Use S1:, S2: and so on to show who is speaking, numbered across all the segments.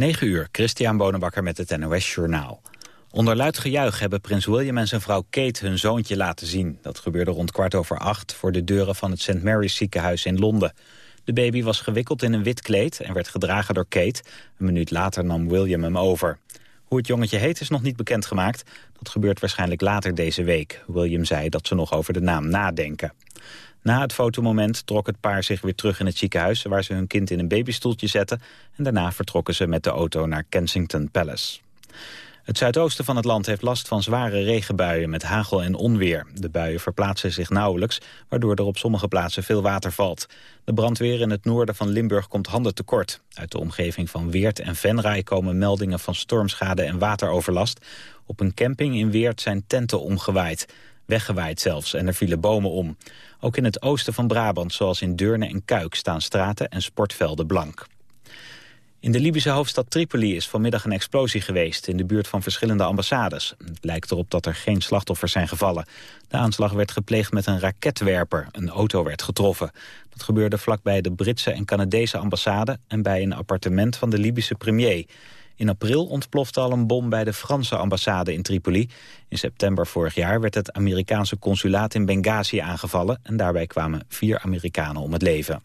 S1: 9 uur, Christian Bonenbakker met het NOS Journaal. Onder luid gejuich hebben prins William en zijn vrouw Kate hun zoontje laten zien. Dat gebeurde rond kwart over acht voor de deuren van het St. Mary's ziekenhuis in Londen. De baby was gewikkeld in een wit kleed en werd gedragen door Kate. Een minuut later nam William hem over. Hoe het jongetje heet is nog niet bekendgemaakt. Dat gebeurt waarschijnlijk later deze week. William zei dat ze nog over de naam nadenken. Na het fotomoment trok het paar zich weer terug in het ziekenhuis... waar ze hun kind in een babystoeltje zetten... en daarna vertrokken ze met de auto naar Kensington Palace. Het zuidoosten van het land heeft last van zware regenbuien met hagel en onweer. De buien verplaatsen zich nauwelijks, waardoor er op sommige plaatsen veel water valt. De brandweer in het noorden van Limburg komt handen tekort. Uit de omgeving van Weert en Venray komen meldingen van stormschade en wateroverlast. Op een camping in Weert zijn tenten omgewaaid. Weggewaaid zelfs en er vielen bomen om. Ook in het oosten van Brabant, zoals in Deurne en Kuik, staan straten en sportvelden blank. In de Libische hoofdstad Tripoli is vanmiddag een explosie geweest... in de buurt van verschillende ambassades. Het lijkt erop dat er geen slachtoffers zijn gevallen. De aanslag werd gepleegd met een raketwerper. Een auto werd getroffen. Dat gebeurde vlakbij de Britse en Canadese ambassade... en bij een appartement van de Libische premier. In april ontplofte al een bom bij de Franse ambassade in Tripoli. In september vorig jaar werd het Amerikaanse consulaat in Benghazi aangevallen... en daarbij kwamen vier Amerikanen om het leven.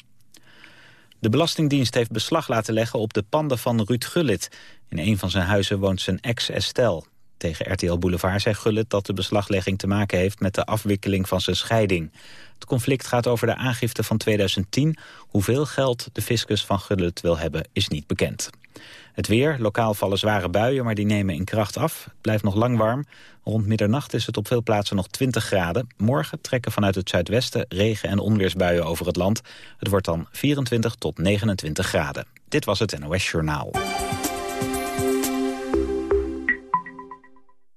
S1: De Belastingdienst heeft beslag laten leggen op de panden van Ruud Gullit. In een van zijn huizen woont zijn ex Estelle. Tegen RTL Boulevard zei Gullit dat de beslaglegging te maken heeft met de afwikkeling van zijn scheiding. Het conflict gaat over de aangifte van 2010. Hoeveel geld de fiscus van Gullit wil hebben is niet bekend. Het weer, lokaal vallen zware buien, maar die nemen in kracht af. Het blijft nog lang warm. Rond middernacht is het op veel plaatsen nog 20 graden. Morgen trekken vanuit het zuidwesten regen- en onweersbuien over het land. Het wordt dan 24 tot 29 graden. Dit was het NOS Journaal.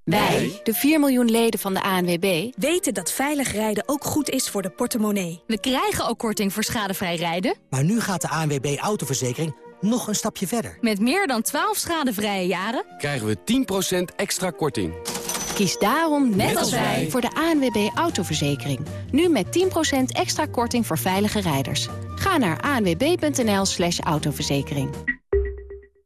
S2: Wij, de 4 miljoen leden van de ANWB,
S3: weten dat veilig rijden ook goed is voor de portemonnee.
S2: We krijgen ook korting voor schadevrij rijden.
S4: Maar nu gaat de ANWB Autoverzekering nog een stapje verder.
S2: Met meer dan 12 schadevrije jaren
S5: krijgen we 10% extra korting.
S2: Kies daarom, net, als wij, voor de ANWB Autoverzekering. Nu met 10% extra korting voor veilige rijders. Ga naar anwb.nl slash autoverzekering.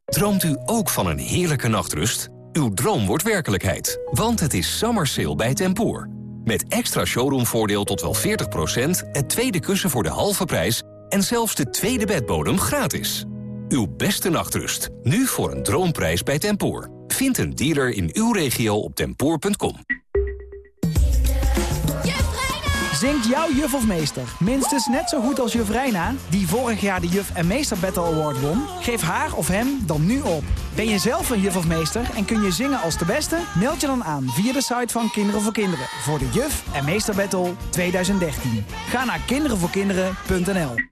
S6: Droomt u ook van een heerlijke nachtrust? Uw droom wordt werkelijkheid, want het is summer sale bij Tempoor. Met extra showroomvoordeel tot wel 40%, het tweede kussen voor de halve prijs... en zelfs de tweede bedbodem gratis. Uw beste nachtrust, nu voor een droomprijs bij Tempoor. Vind een dealer in uw regio op tempoor.com.
S7: Zingt jouw juf of meester minstens net zo goed als juf Reina... die vorig jaar de Juf en Meester Battle Award won? Geef haar of hem dan nu op. Ben je zelf een juf of meester en kun je zingen als de beste? Meld je dan aan via de site van Kinderen voor Kinderen... voor de Juf en Meester Battle 2013. Ga naar kinderenvoorkinderen.nl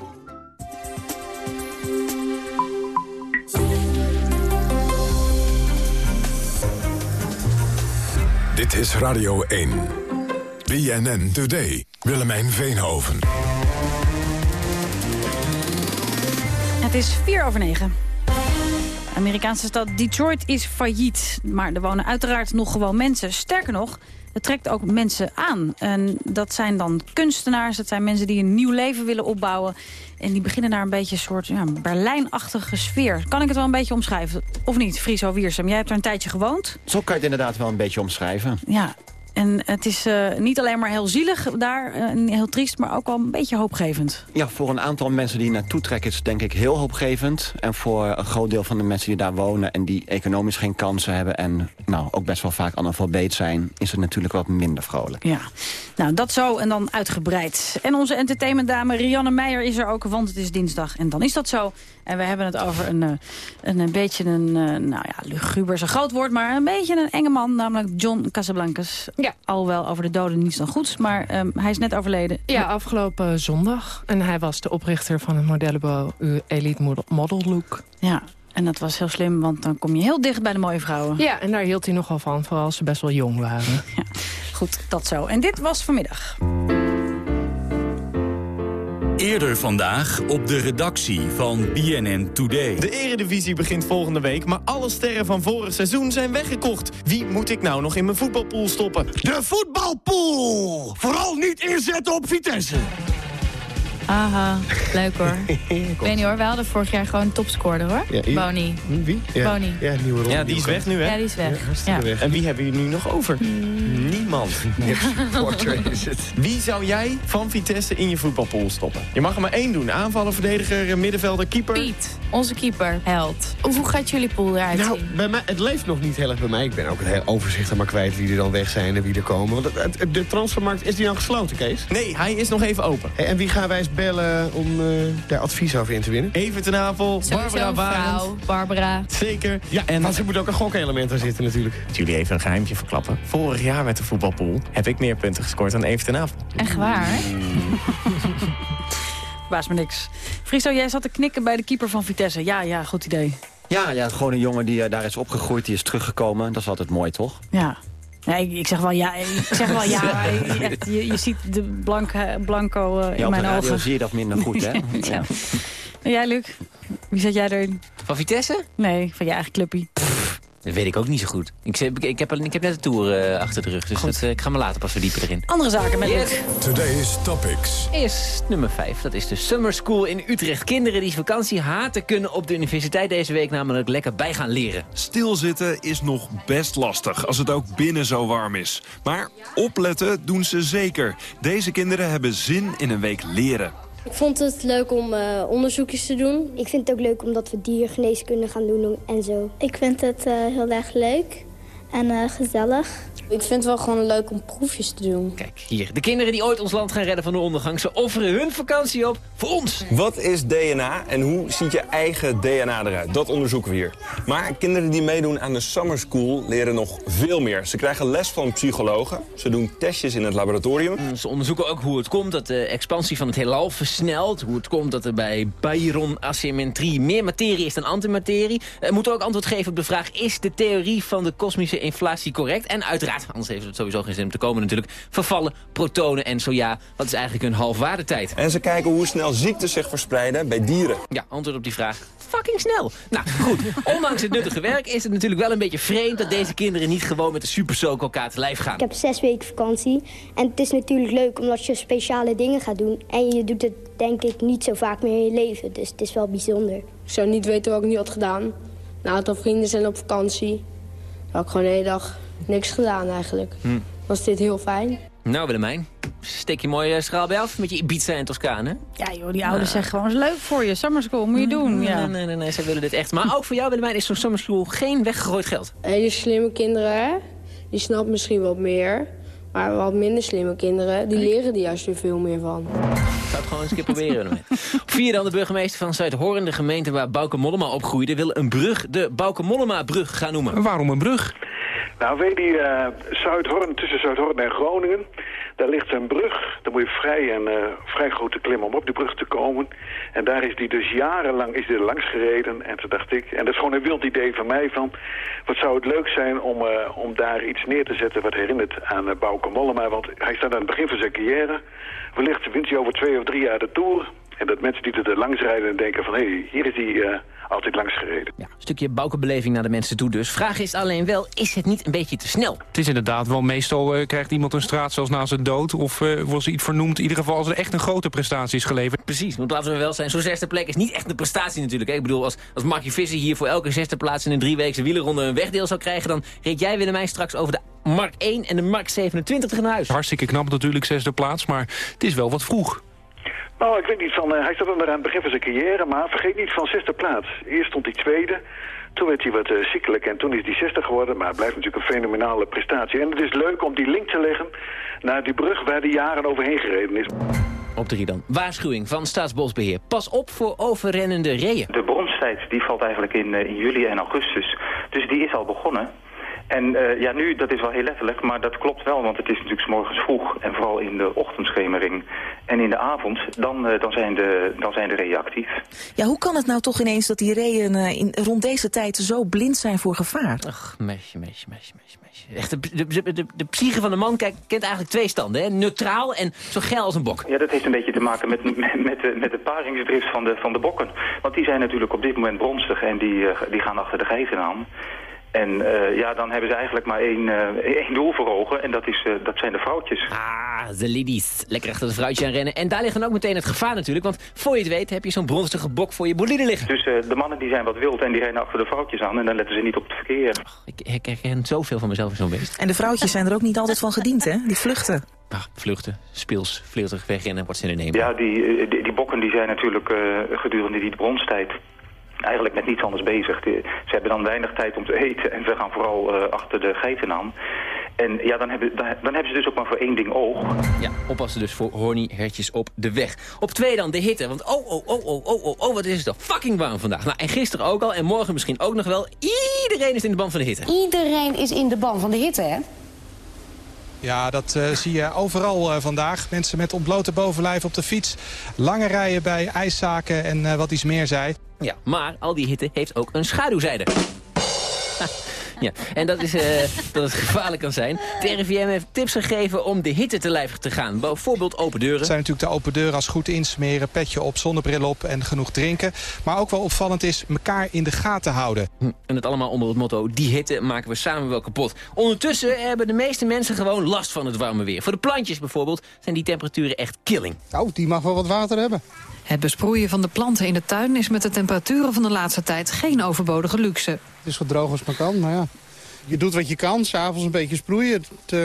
S8: Dit is Radio 1. BNN Today. Willemijn Veenhoven.
S9: Het is 4 over 9. Amerikaanse stad Detroit is failliet. Maar er wonen uiteraard nog gewoon mensen. Sterker nog, het trekt ook mensen aan. En dat zijn dan kunstenaars, dat zijn mensen die een nieuw leven willen opbouwen. En die beginnen daar een beetje een soort ja, Berlijnachtige sfeer. Kan ik het wel een beetje omschrijven? Of niet, Friso Wiersum? Jij hebt er een tijdje gewoond.
S10: Zo kan je het inderdaad wel een beetje omschrijven.
S9: Ja, en het is uh, niet alleen maar heel zielig daar, uh, heel triest, maar ook wel een beetje hoopgevend.
S10: Ja, voor een aantal mensen die naartoe trekken is het denk ik heel hoopgevend. En voor een groot deel van de mensen die daar wonen en die economisch geen kansen hebben... en nou, ook best wel vaak analfabeet zijn, is het natuurlijk wat minder vrolijk.
S9: Ja, nou dat zo en dan uitgebreid. En onze entertainmentdame Rianne Meijer is er ook, want het is dinsdag. En dan is dat zo. En we hebben het over een, een, een beetje een, nou ja, luguber is een groot woord... maar een beetje een enge man, namelijk John Casablancas.
S11: Ja.
S9: Alhoewel over de doden niets dan goeds, maar um, hij is net overleden.
S11: Ja, afgelopen zondag. En hij was de oprichter van het modellenbureau Elite Model Look.
S9: Ja, En dat was heel slim, want dan kom je heel dicht bij de mooie vrouwen.
S11: Ja, en daar hield hij nogal van, vooral als ze best wel jong waren.
S9: Ja, goed, dat zo. En dit was vanmiddag.
S12: Eerder vandaag op de redactie van BNN Today.
S13: De eredivisie begint volgende week, maar alle sterren van vorig seizoen zijn weggekocht. Wie moet ik nou nog in mijn voetbalpool stoppen?
S14: De voetbalpool! Vooral niet inzetten op Vitesse.
S15: Aha, leuk hoor. ik weet niet hoor, we hadden vorig jaar gewoon topscorer hoor.
S13: Ja,
S15: Boni.
S13: Wie? Ja,
S15: Boni.
S13: Ja, nieuwe ronde. Ja, die is weg nu hè?
S15: Ja, die is weg.
S13: Ja,
S15: Ja.
S13: weg. En wie hebben jullie nu nog over? Niemand. supporter is het. Wie zou jij van Vitesse in je voetbalpool stoppen? Je mag er maar één doen. Aanvaller, verdediger, middenvelder, keeper.
S15: Piet, onze keeper, held. Hoe gaat jullie pool eruit
S16: Nou,
S15: zien?
S16: bij mij, het leeft nog niet heel erg bij mij. Ik ben ook het hele overzicht er maar kwijt wie er dan weg zijn en wie er komen. Want het, het- de transfermarkt, is die dan gesloten, Kees?
S13: Nee, hij is nog even open.
S16: Hey, en wie gaan wij eens bellen om eh, daar advies over in te winnen?
S13: Even ten Apel, Barbara Barend.
S15: Barbara.
S13: Zeker.
S16: Ja, en want er moet ook een gokelement aan zitten natuurlijk.
S13: Jullie even een geheimtje verklappen. Vorig jaar met de voetbalpool heb ik meer punten gescoord dan Even ten Apel.
S15: Echt waar, hè?
S9: Baas me niks. Friso, jij zat te knikken bij de keeper van Vitesse. Ja, ja, goed idee.
S10: Ja, ja, gewoon een jongen die eh, daar is opgegroeid, die is teruggekomen. Dat is altijd mooi, toch?
S9: Ja. Ja, ik, ik zeg wel ja. Ik zeg wel ja. echt, je, je ziet de blanke, blanco eh,
S10: Ja,
S9: in mijn
S10: radio
S9: ogen.
S10: zie je dat minder goed, hè?
S9: Ja. En jij, Luc? Wie zet jij erin?
S17: Van Vitesse?
S9: Nee, van je eigen clubpie.
S17: Dat weet ik ook niet zo goed. Ik, ik, heb, ik heb net de Tour eh, achter de rug, dus dat, eh, ik ga me later pas verdiepen erin.
S9: Andere zaken met
S17: Yes.
S9: Luc.
S8: Today's Topics.
S17: Is nummer 5. Dat is de Summer School in Utrecht. Kinderen die vakantie haten kunnen op de universiteit deze week namelijk lekker bij gaan leren.
S18: Stilzitten is nog best lastig als het ook binnen zo warm is. Maar opletten doen ze zeker. Deze kinderen hebben zin in een week leren.
S19: Ik vond het leuk om eh, onderzoekjes te doen. Ik vind het ook leuk omdat we diergeneeskunde gaan doen en zo. Ik vind het eh, heel erg leuk en eh, gezellig. Ik vind het wel gewoon leuk om proefjes te doen.
S17: Kijk, hier. De kinderen die ooit ons land gaan redden van de ondergang. Ze offeren hun vakantie op voor ons.
S20: Wat is DNA en hoe ziet je eigen DNA eruit? Dat onderzoeken we hier. Maar kinderen die meedoen aan de Summer School leren nog veel meer. Ze krijgen les van psychologen. Ze doen testjes in het laboratorium.
S17: Mm, Ze onderzoeken ook hoe het komt dat de expansie van het heelal versnelt. Hoe het komt dat er bij Byron-asymmetrie meer materie is dan antimaterie. We moeten ook antwoord geven op de vraag... is de theorie van de kosmische inflatie correct? En uiteraard, anders heeft het sowieso geen zin om te komen natuurlijk... vervallen protonen en zo ja, wat is eigenlijk hun halfwaardetijd?
S20: En ze kijken hoe snel ziektes zich verspreiden bij dieren.
S17: Ja, antwoord op die vraag. Fucking snel. Nou, goed. Ondanks het nuttige werk is het natuurlijk wel een beetje vreemd... dat deze kinderen niet gewoon met de supersoak elkaar te lijf gaan.
S19: Ik heb zes weken vakantie en het is natuurlijk leuk omdat je speciale dingen gaat doen. En je doet het denk ik niet zo vaak meer in je leven, dus het is wel bijzonder.
S21: Ik zou niet weten wat ik nu had gedaan. Een aantal vrienden zijn op vakantie. Dan had ik gewoon de hele dag niks gedaan eigenlijk.
S17: Hm.
S21: Was dit heel fijn.
S17: Nou, Willemijn, steek je mooi uh, schaal bij af met je Ibiza en Toscane.
S9: Ja joh, die ouders zeggen gewoon, is leuk voor je. Summer school, moet je doen. Ja.
S17: Nee, nee, nee, nee, zij willen dit echt. Maar ook voor jou, Willemijn, is zo'n summer school geen weggegooid geld.
S21: Hele slimme kinderen, die snappen misschien wat meer. Maar wat minder slimme kinderen, die leren er juist weer veel meer van.
S17: Ik zou het gewoon eens een keer proberen. Willemijn. Vier dan de burgemeester van Zuidhoorn, de gemeente waar Bouke Mollema opgroeide... wil een brug de Bouke Mollema-brug gaan noemen.
S22: Waarom een brug?
S23: Nou, weet je, uh, Zuidhoorn, tussen Zuidhoorn en Groningen, daar ligt een brug. Daar moet je vrij en uh, vrij grote klim om op die brug te komen. En daar is die dus jarenlang is die langs gereden. En toen dacht ik, en dat is gewoon een wild idee van mij van... wat zou het leuk zijn om, uh, om daar iets neer te zetten wat herinnert aan uh, Bouke Mollema. Want hij staat aan het begin van zijn carrière. Wellicht wint hij over twee of drie jaar de Tour. En dat mensen die er langs rijden en denken van... hé, hey, hier is uh, altijd langs gereden.
S17: Ja, een stukje boukenbeleving naar de mensen toe dus. Vraag is alleen wel, is het niet een beetje te snel?
S22: Het is inderdaad wel, meestal uh, krijgt iemand een straat zelfs na zijn dood... of uh, wordt ze iets vernoemd, in ieder geval als er echt een grote prestatie is geleverd.
S17: Precies, want laten we wel zijn, zo'n zesde plek is niet echt een prestatie natuurlijk. Hè? Ik bedoel, als, als Markie Visser hier voor elke zesde plaats... in een drieweekse wielerronde een wegdeel zou krijgen... dan reed jij Willemijn straks over de Mark 1 en de Mark 27 naar huis.
S22: Hartstikke knap natuurlijk, zesde plaats, maar het is wel wat vroeg.
S23: Nou, ik weet niet van, uh, hij staat dan aan het begin van zijn carrière, maar vergeet niet van zesde plaats. Eerst stond hij tweede, toen werd hij wat uh, ziekelijk en toen is hij zesde geworden, maar het blijft natuurlijk een fenomenale prestatie. En het is leuk om die link te leggen naar die brug waar hij jaren overheen gereden is.
S17: Op drie dan. Waarschuwing van Staatsbosbeheer. Pas op voor overrennende reeën.
S24: De bronstijd die valt eigenlijk in, uh, in juli en augustus, dus die is al begonnen.
S25: En eh, ja, nu, dat is wel heel letterlijk, maar dat klopt wel, want het is natuurlijk 's morgens vroeg en vooral in de ochtendschemering en in de avond, dan, eh, dan, zijn, de, dan zijn de reeën actief.
S26: Ja, hoe kan het nou toch ineens dat die reeën eh, in, rond deze tijd zo blind zijn voor gevaar?
S17: Ach, meisje, meisje, meisje, meisje. meisje. Echt, de, de, de, de, de psyche van de man kijk, kent eigenlijk twee standen. Hè? Neutraal en zo geil als een bok.
S25: Ja, dat heeft een beetje te maken met, met, met, de, met de paringsdrift van de, van de bokken. Want die zijn natuurlijk op dit moment bronstig en die, die gaan achter de geiten aan. En eh, ja, dan hebben ze eigenlijk maar één, eh, één doel voor ogen en dat, is, eh, dat zijn de vrouwtjes.
S17: Ah, de ladies. Lekker achter de vrouwtje aan rennen. En daar ligt dan ook meteen het gevaar natuurlijk. Want voor je het weet heb je zo'n bronstige bok voor je bolide liggen.
S25: Dus de mannen die zijn wat wild en die rennen achter de vrouwtjes aan en dan letten ze niet op het verkeer.
S17: Ik herken zoveel van mezelf in zo'n beest.
S26: En de vrouwtjes zijn er ook niet altijd van gediend, hè? Die vluchten.
S17: Ah, vluchten, speels, vluchtig wegrennen, wordt ze in de nemen.
S25: Ja, die, die, die bokken die zijn natuurlijk eh, gedurende die bronstijd eigenlijk met niets anders bezig. De- ze hebben dan weinig tijd om te eten en ze gaan vooral eh, achter de geiten aan. En ja, dan hebben, dan, dan hebben ze dus ook maar voor één ding oog.
S17: Ja, oppassen dus voor horny hertjes op de weg. Op twee dan de hitte, want oh, oh, oh, oh, oh, oh, oh, wat is het toch fucking warm vandaag. Nou, en gisteren ook al en morgen misschien ook nog wel. Iedereen is in de band van de hitte.
S27: Iedereen is in de ban van de hitte, hè?
S28: Ja, dat eh, zie je overal eh, vandaag. Mensen met ontblote bovenlijf op de fiets. Lange rijen bij ijszaken en eh, wat iets meer zei.
S17: Ja, maar al die hitte heeft ook een schaduwzijde. Ja, en dat is eh, dat het gevaarlijk kan zijn. De RIVM heeft tips gegeven om de hitte te lijf te gaan. Bijvoorbeeld open deuren.
S28: Het zijn natuurlijk de open deuren als goed insmeren, petje op, zonnebril op en genoeg drinken. Maar ook wel opvallend is elkaar in de gaten houden.
S17: Hm, En het allemaal onder het motto, die hitte maken we samen wel kapot. Ondertussen hebben de meeste mensen gewoon last van het warme weer. Voor de plantjes bijvoorbeeld zijn die temperaturen echt killing.
S29: Nou, die mag wel wat water hebben.
S24: Het besproeien van de planten in de tuin is met de temperaturen van de laatste tijd geen overbodige luxe.
S29: Het is zo droog als het maar kan, maar ja. Je doet wat je kan, s'avonds een beetje sproeien. Het, eh,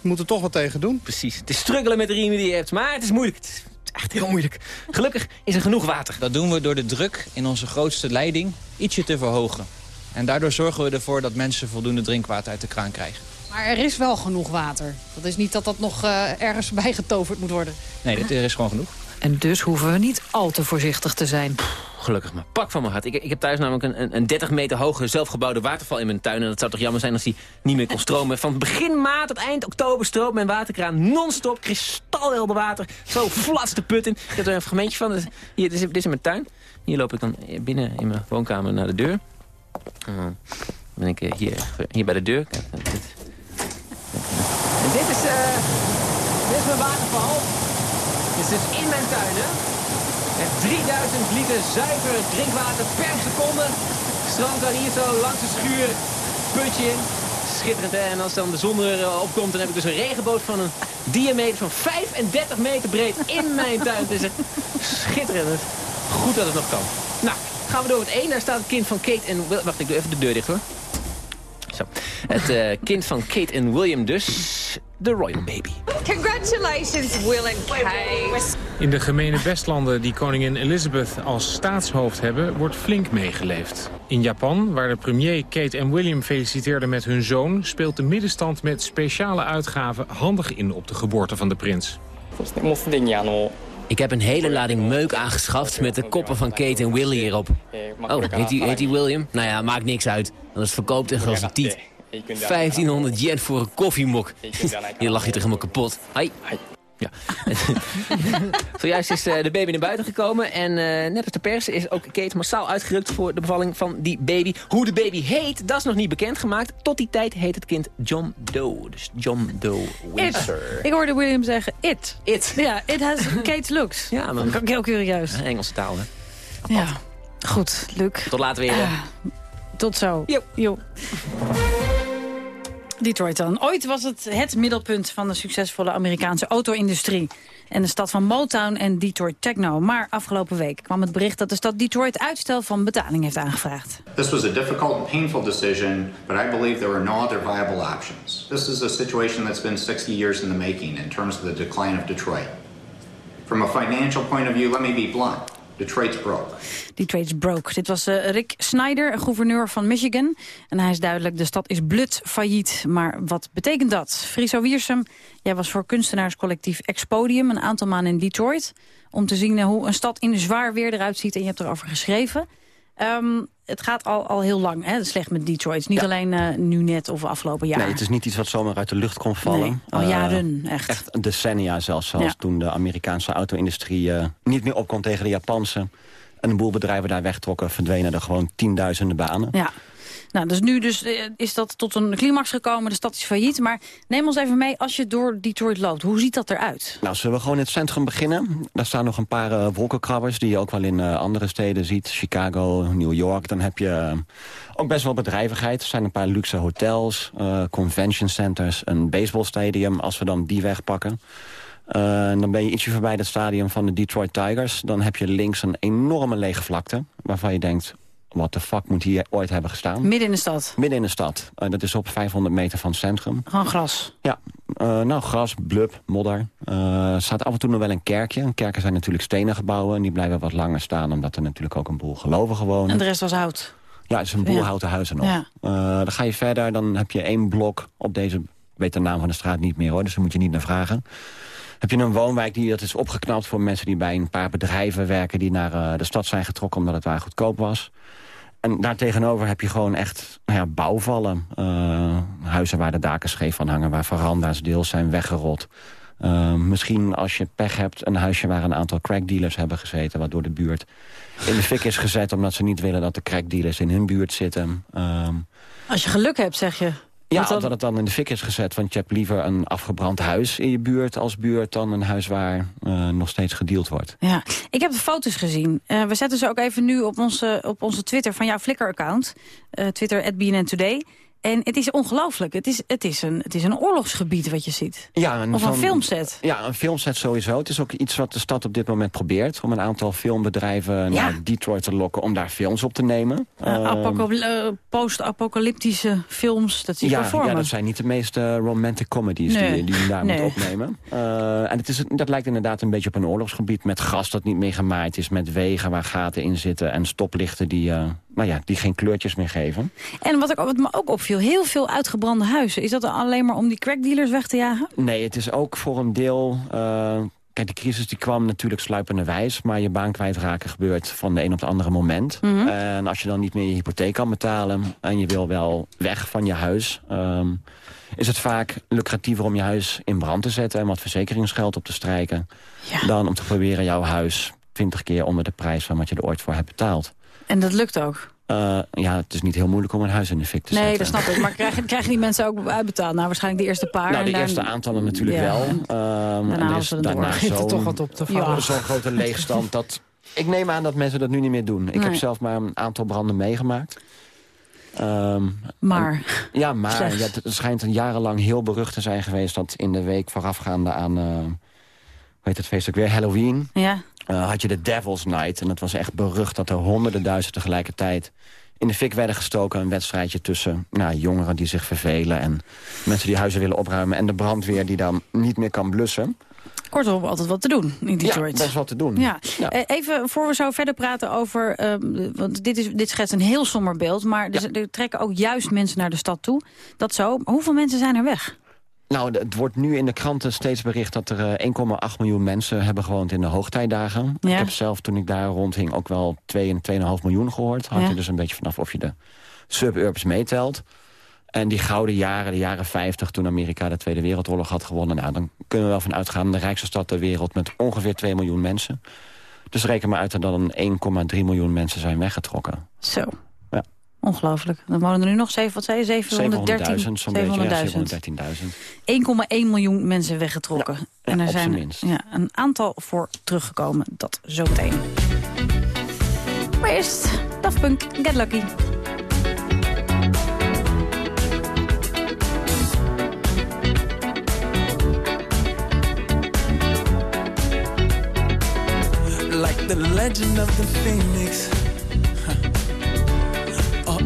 S29: je moet er toch wat tegen doen.
S17: Precies. Het is struggelen met de riemen die je hebt, maar het is moeilijk. Het is echt heel moeilijk. Gelukkig is er genoeg water.
S30: Dat doen we door de druk in onze grootste leiding ietsje te verhogen. En daardoor zorgen we ervoor dat mensen voldoende drinkwater uit de kraan krijgen.
S24: Maar er is wel genoeg water. Dat is niet dat dat nog eh, ergens bijgetoverd moet worden.
S30: Nee, dit er is gewoon genoeg.
S24: En dus hoeven we niet al te voorzichtig te zijn.
S17: Gelukkig maar. Pak van mijn hart. Ik, ik heb thuis namelijk een, een, een 30 meter hoge zelfgebouwde waterval in mijn tuin. En dat zou toch jammer zijn als die niet meer kon stromen. Van begin maart tot eind oktober stroomt mijn waterkraan non-stop. Kristalhelder water. Zo flats de put in. Ik heb er een fragmentje van. Dit, hier, dit, is, dit is mijn tuin. Hier loop ik dan binnen in mijn woonkamer naar de deur. En dan ben ik eh, hier, hier bij de deur. Kijk, dit. En dit is, eh, dit is mijn waterval. Is dus in mijn tuin, hè. En 3000 liter zuiver drinkwater per seconde. Stroomt dan hier zo langs de schuur. Putje in. Schitterend, hè. En als dan de zon er eh, opkomt, dan heb ik dus een regenboot van een diameter van 35 meter breed in mijn tuin. Het is echt schitterend. Goed dat het nog kan. Nou, gaan we door het één. Daar staat het kind van Kate en... Wacht, ik doe even de deur dicht, hoor. Zo. Het eh, kind van Kate en William dus. De Royal Baby.
S31: Congratulations, Will and Kate.
S22: In de gemene bestlanden die koningin Elizabeth als staatshoofd hebben, wordt flink meegeleefd. In Japan, waar de premier Kate en William feliciteerde met hun zoon... speelt de middenstand met speciale uitgaven handig in op de geboorte van de prins.
S17: Ik heb een hele lading meuk aangeschaft met de koppen van Kate en Willy hierop. Oh, heet die, heet die William? Nou ja, maakt niks uit. Want het verkoopt een tiet. 1500 yen voor een koffiemok. Hier lag je toch helemaal kapot. Hai. Ja. Zojuist is eh, de baby naar buiten gekomen. En eh, net als de pers is ook Kate massaal uitgerukt voor de bevalling van die baby. Hoe de baby heet, dat is nog niet bekendgemaakt. Tot die tijd heet het kind John Doe. Dus John Doe Windsor.
S9: Ik hoorde William zeggen, it.
S17: It.
S9: Ja, it has Kate's looks.
S17: Ja, man.
S9: Kan ik heel curieus.
S17: Engelse taal, hè.
S9: Ja, goed, Luc.
S17: Tot later weer.
S9: Ah, tot zo. Jo. Detroit dan. Ooit was het het middelpunt van de succesvolle Amerikaanse auto-industrie. En de stad van Motown en Detroit Techno. Maar afgelopen week kwam het bericht dat de stad Detroit uitstel van betaling heeft aangevraagd.
S32: This was a difficult and painful decision, but I believe there were no other viable options. This is a situation that's been 60 years in the making in terms of the decline of Detroit. From a financial point of view, let me be blunt. Detroit's broke.
S9: Detroit's broke. Dit was eh, Rick Snyder, gouverneur van Michigan. En hij is duidelijk, de stad is blut failliet. Maar wat betekent dat? Friso Wiersum, jij was voor kunstenaarscollectief Expodium... een aantal maanden in Detroit... om te zien eh, hoe een stad in zwaar weer eruit ziet. En je hebt erover geschreven. Ehm, het gaat al, al heel lang hè, slecht met Detroit. Het is niet alleen eh, nu net of afgelopen jaar.
S10: Nee, het is niet iets wat zomaar uit de lucht kon vallen.
S9: Nee, al
S10: Eh,
S9: jaren, echt.
S10: Echt decennia zelfs. Zelfs
S9: Ja.
S10: toen de Amerikaanse auto-industrie eh, niet meer opkwam tegen de Japanse. En een boel bedrijven daar wegtrokken, verdwenen er gewoon tienduizenden banen.
S9: Ja. Nou, dus nu dus, eh, is dat tot een climax gekomen. De stad is failliet. Maar neem ons even mee als je door Detroit loopt. Hoe ziet dat eruit?
S10: Nou, zullen we gewoon in het centrum beginnen? Daar staan nog een paar eh, wolkenkrabbers die je ook wel in eh, andere steden ziet. Chicago, New York. Dan heb je ook best wel bedrijvigheid. Er zijn een paar luxe hotels, convention centers, een baseballstadium. Als we dan die wegpakken. Eh, en dan ben je ietsje voorbij het stadion van de Detroit Tigers. Dan heb je links een enorme lege vlakte. Waarvan je denkt, wat de fuck moet hier ooit hebben gestaan?
S9: Midden in de stad.
S10: Midden in de stad. Eh, dat is op 500 meter van het centrum.
S9: Gewoon gras.
S10: Ja, eh, nou gras, blub, modder. Eh, Er staat af en toe nog wel een kerkje. Kerken zijn natuurlijk stenen gebouwen. En die blijven wat langer staan. Omdat er natuurlijk ook een boel gelovigen wonen.
S9: En de rest was hout.
S10: Ja, het is een boel
S9: Ja.
S10: houten huizen nog.
S9: Ja.
S10: Dan ga je verder, dan heb je één blok op deze... Ik weet de naam van de straat niet meer hoor, dus daar moet je niet naar vragen. Heb je een woonwijk die dat is opgeknapt voor mensen die bij een paar bedrijven werken... die naar eh, de stad zijn getrokken omdat het daar goedkoop was. En daartegenover heb je gewoon echt nou ja, bouwvallen. Eh, huizen waar de daken scheef van hangen, waar veranda's deels zijn weggerot. Eh, misschien als je pech hebt, een huisje waar een aantal crackdealers hebben gezeten... waardoor de buurt in de fik is gezet... omdat ze niet willen dat de crackdealers in hun buurt zitten. Ehm,
S9: Als je geluk hebt, zeg je.
S10: Ja,
S9: dan-
S10: dat het dan in de fik is gezet. Want je hebt liever een afgebrand huis in je buurt als buurt... dan een huis waar eh, nog steeds gedeeld wordt.
S9: Ja, ik heb de foto's gezien. Eh, we zetten ze ook even nu op onze, op onze Twitter van jouw Flickr-account. Eh, Twitter, at BNN Today. En het is ongelooflijk. Het is, het, is een, het is een oorlogsgebied wat je ziet.
S10: Ja,
S9: Of een
S10: van-
S9: filmset.
S10: Ja, een filmset sowieso. Het is ook iets wat de stad op dit moment probeert... om een aantal filmbedrijven naar Detroit te lokken... om daar films op te nemen.
S9: Eh, Post-apocalyptische films, dat zie ik
S10: ja, ja, dat zijn niet de meeste romantic comedies
S9: Nee.
S10: die, die je daar
S9: Nee.
S10: moet opnemen. Eh, en het is, dat lijkt inderdaad een beetje op een oorlogsgebied... met gas dat niet meer gemaaid is, met wegen waar gaten in zitten... en stoplichten die, nou ja, die geen kleurtjes meer geven.
S9: En wat, ik, wat me ook opviel, heel veel uitgebrande huizen. Is dat alleen maar om die crackdealers weg te jagen?
S10: Nee, het is ook voor een deel... eh, kijk, de crisis die kwam natuurlijk sluipende wijs... maar je baan kwijtraken gebeurt van de een op het andere moment.
S9: Mhm.
S10: En als je dan niet meer je hypotheek kan betalen... en je wil wel weg van je huis... ehm, is het vaak lucratiever om je huis in brand te zetten... en wat verzekeringsgeld op te strijken... dan om te proberen jouw huis 20 keer onder de prijs... van wat je er ooit voor hebt betaald.
S9: En dat lukt ook.
S10: Eh, ja, het is niet heel moeilijk om een huis in de fik te
S9: Nee,
S10: zetten.
S9: dat snap ik. Maar krijgen, krijgen die mensen ook uitbetaald? Nou, waarschijnlijk de eerste paar.
S10: Nou,
S9: en
S10: de
S9: dan-
S10: eerste aantallen natuurlijk
S9: Ja.
S10: wel. Ehm,
S9: Daarna
S10: er is
S9: het
S10: daarna
S9: toch wat op te vangen. Ja.
S10: Zo'n grote leegstand dat... Ik neem aan dat mensen dat nu niet meer doen. Ik
S9: Nee.
S10: heb zelf maar een aantal branden meegemaakt. Ehm,
S9: Maar.
S10: en- ja, maar ja, het schijnt een jarenlang heel berucht te zijn geweest... dat in de week voorafgaande aan... eh heet het feest ook weer? Halloween.
S9: Ja.
S10: eh, had je de Devil's Night. En het was echt berucht dat er honderden duizenden tegelijkertijd... in de fik werden gestoken. Een wedstrijdje tussen nou, jongeren die zich vervelen... en mensen die huizen willen opruimen... en de brandweer die dan niet meer kan blussen.
S9: Kortom, altijd wat te doen in Detroit.
S10: Ja, best wat te doen.
S9: Ja. Eh, Even voor we zo verder praten over... ehm, want dit, is, dit schetst een heel somber beeld... maar er, er trekken ook juist mensen naar de stad toe. Dat zo. Hoeveel mensen zijn er weg?
S10: Nou, het wordt nu in de kranten steeds bericht dat er eh, 1,8 miljoen mensen hebben gewoond in de hoogtijdagen.
S9: Ja.
S10: Ik heb zelf, toen ik daar rondhing, ook wel 2 en 2,5 miljoen gehoord. Hangt
S9: Ja.
S10: er dus een beetje vanaf of je de suburbs meetelt. En die gouden jaren, de jaren 50, toen Amerika de Tweede Wereldoorlog had gewonnen... Nou, dan kunnen we wel van uitgaan, de rijkste stad ter wereld met ongeveer 2 miljoen mensen. Dus reken maar uit dat dan 1,3 miljoen mensen zijn weggetrokken.
S9: Zo. Ongelooflijk. Dan wonen er nu nog 7, wat zei je? 713?
S10: 700.000, zo'n beetje.
S9: 700.000.
S10: Ja, 713.000.
S9: 1,1 miljoen mensen weggetrokken. en er
S10: op
S9: zijn ja, een aantal voor teruggekomen. Dat zometeen. Maar eerst Daft Punk, Get Lucky.
S33: like the legend of the phoenix.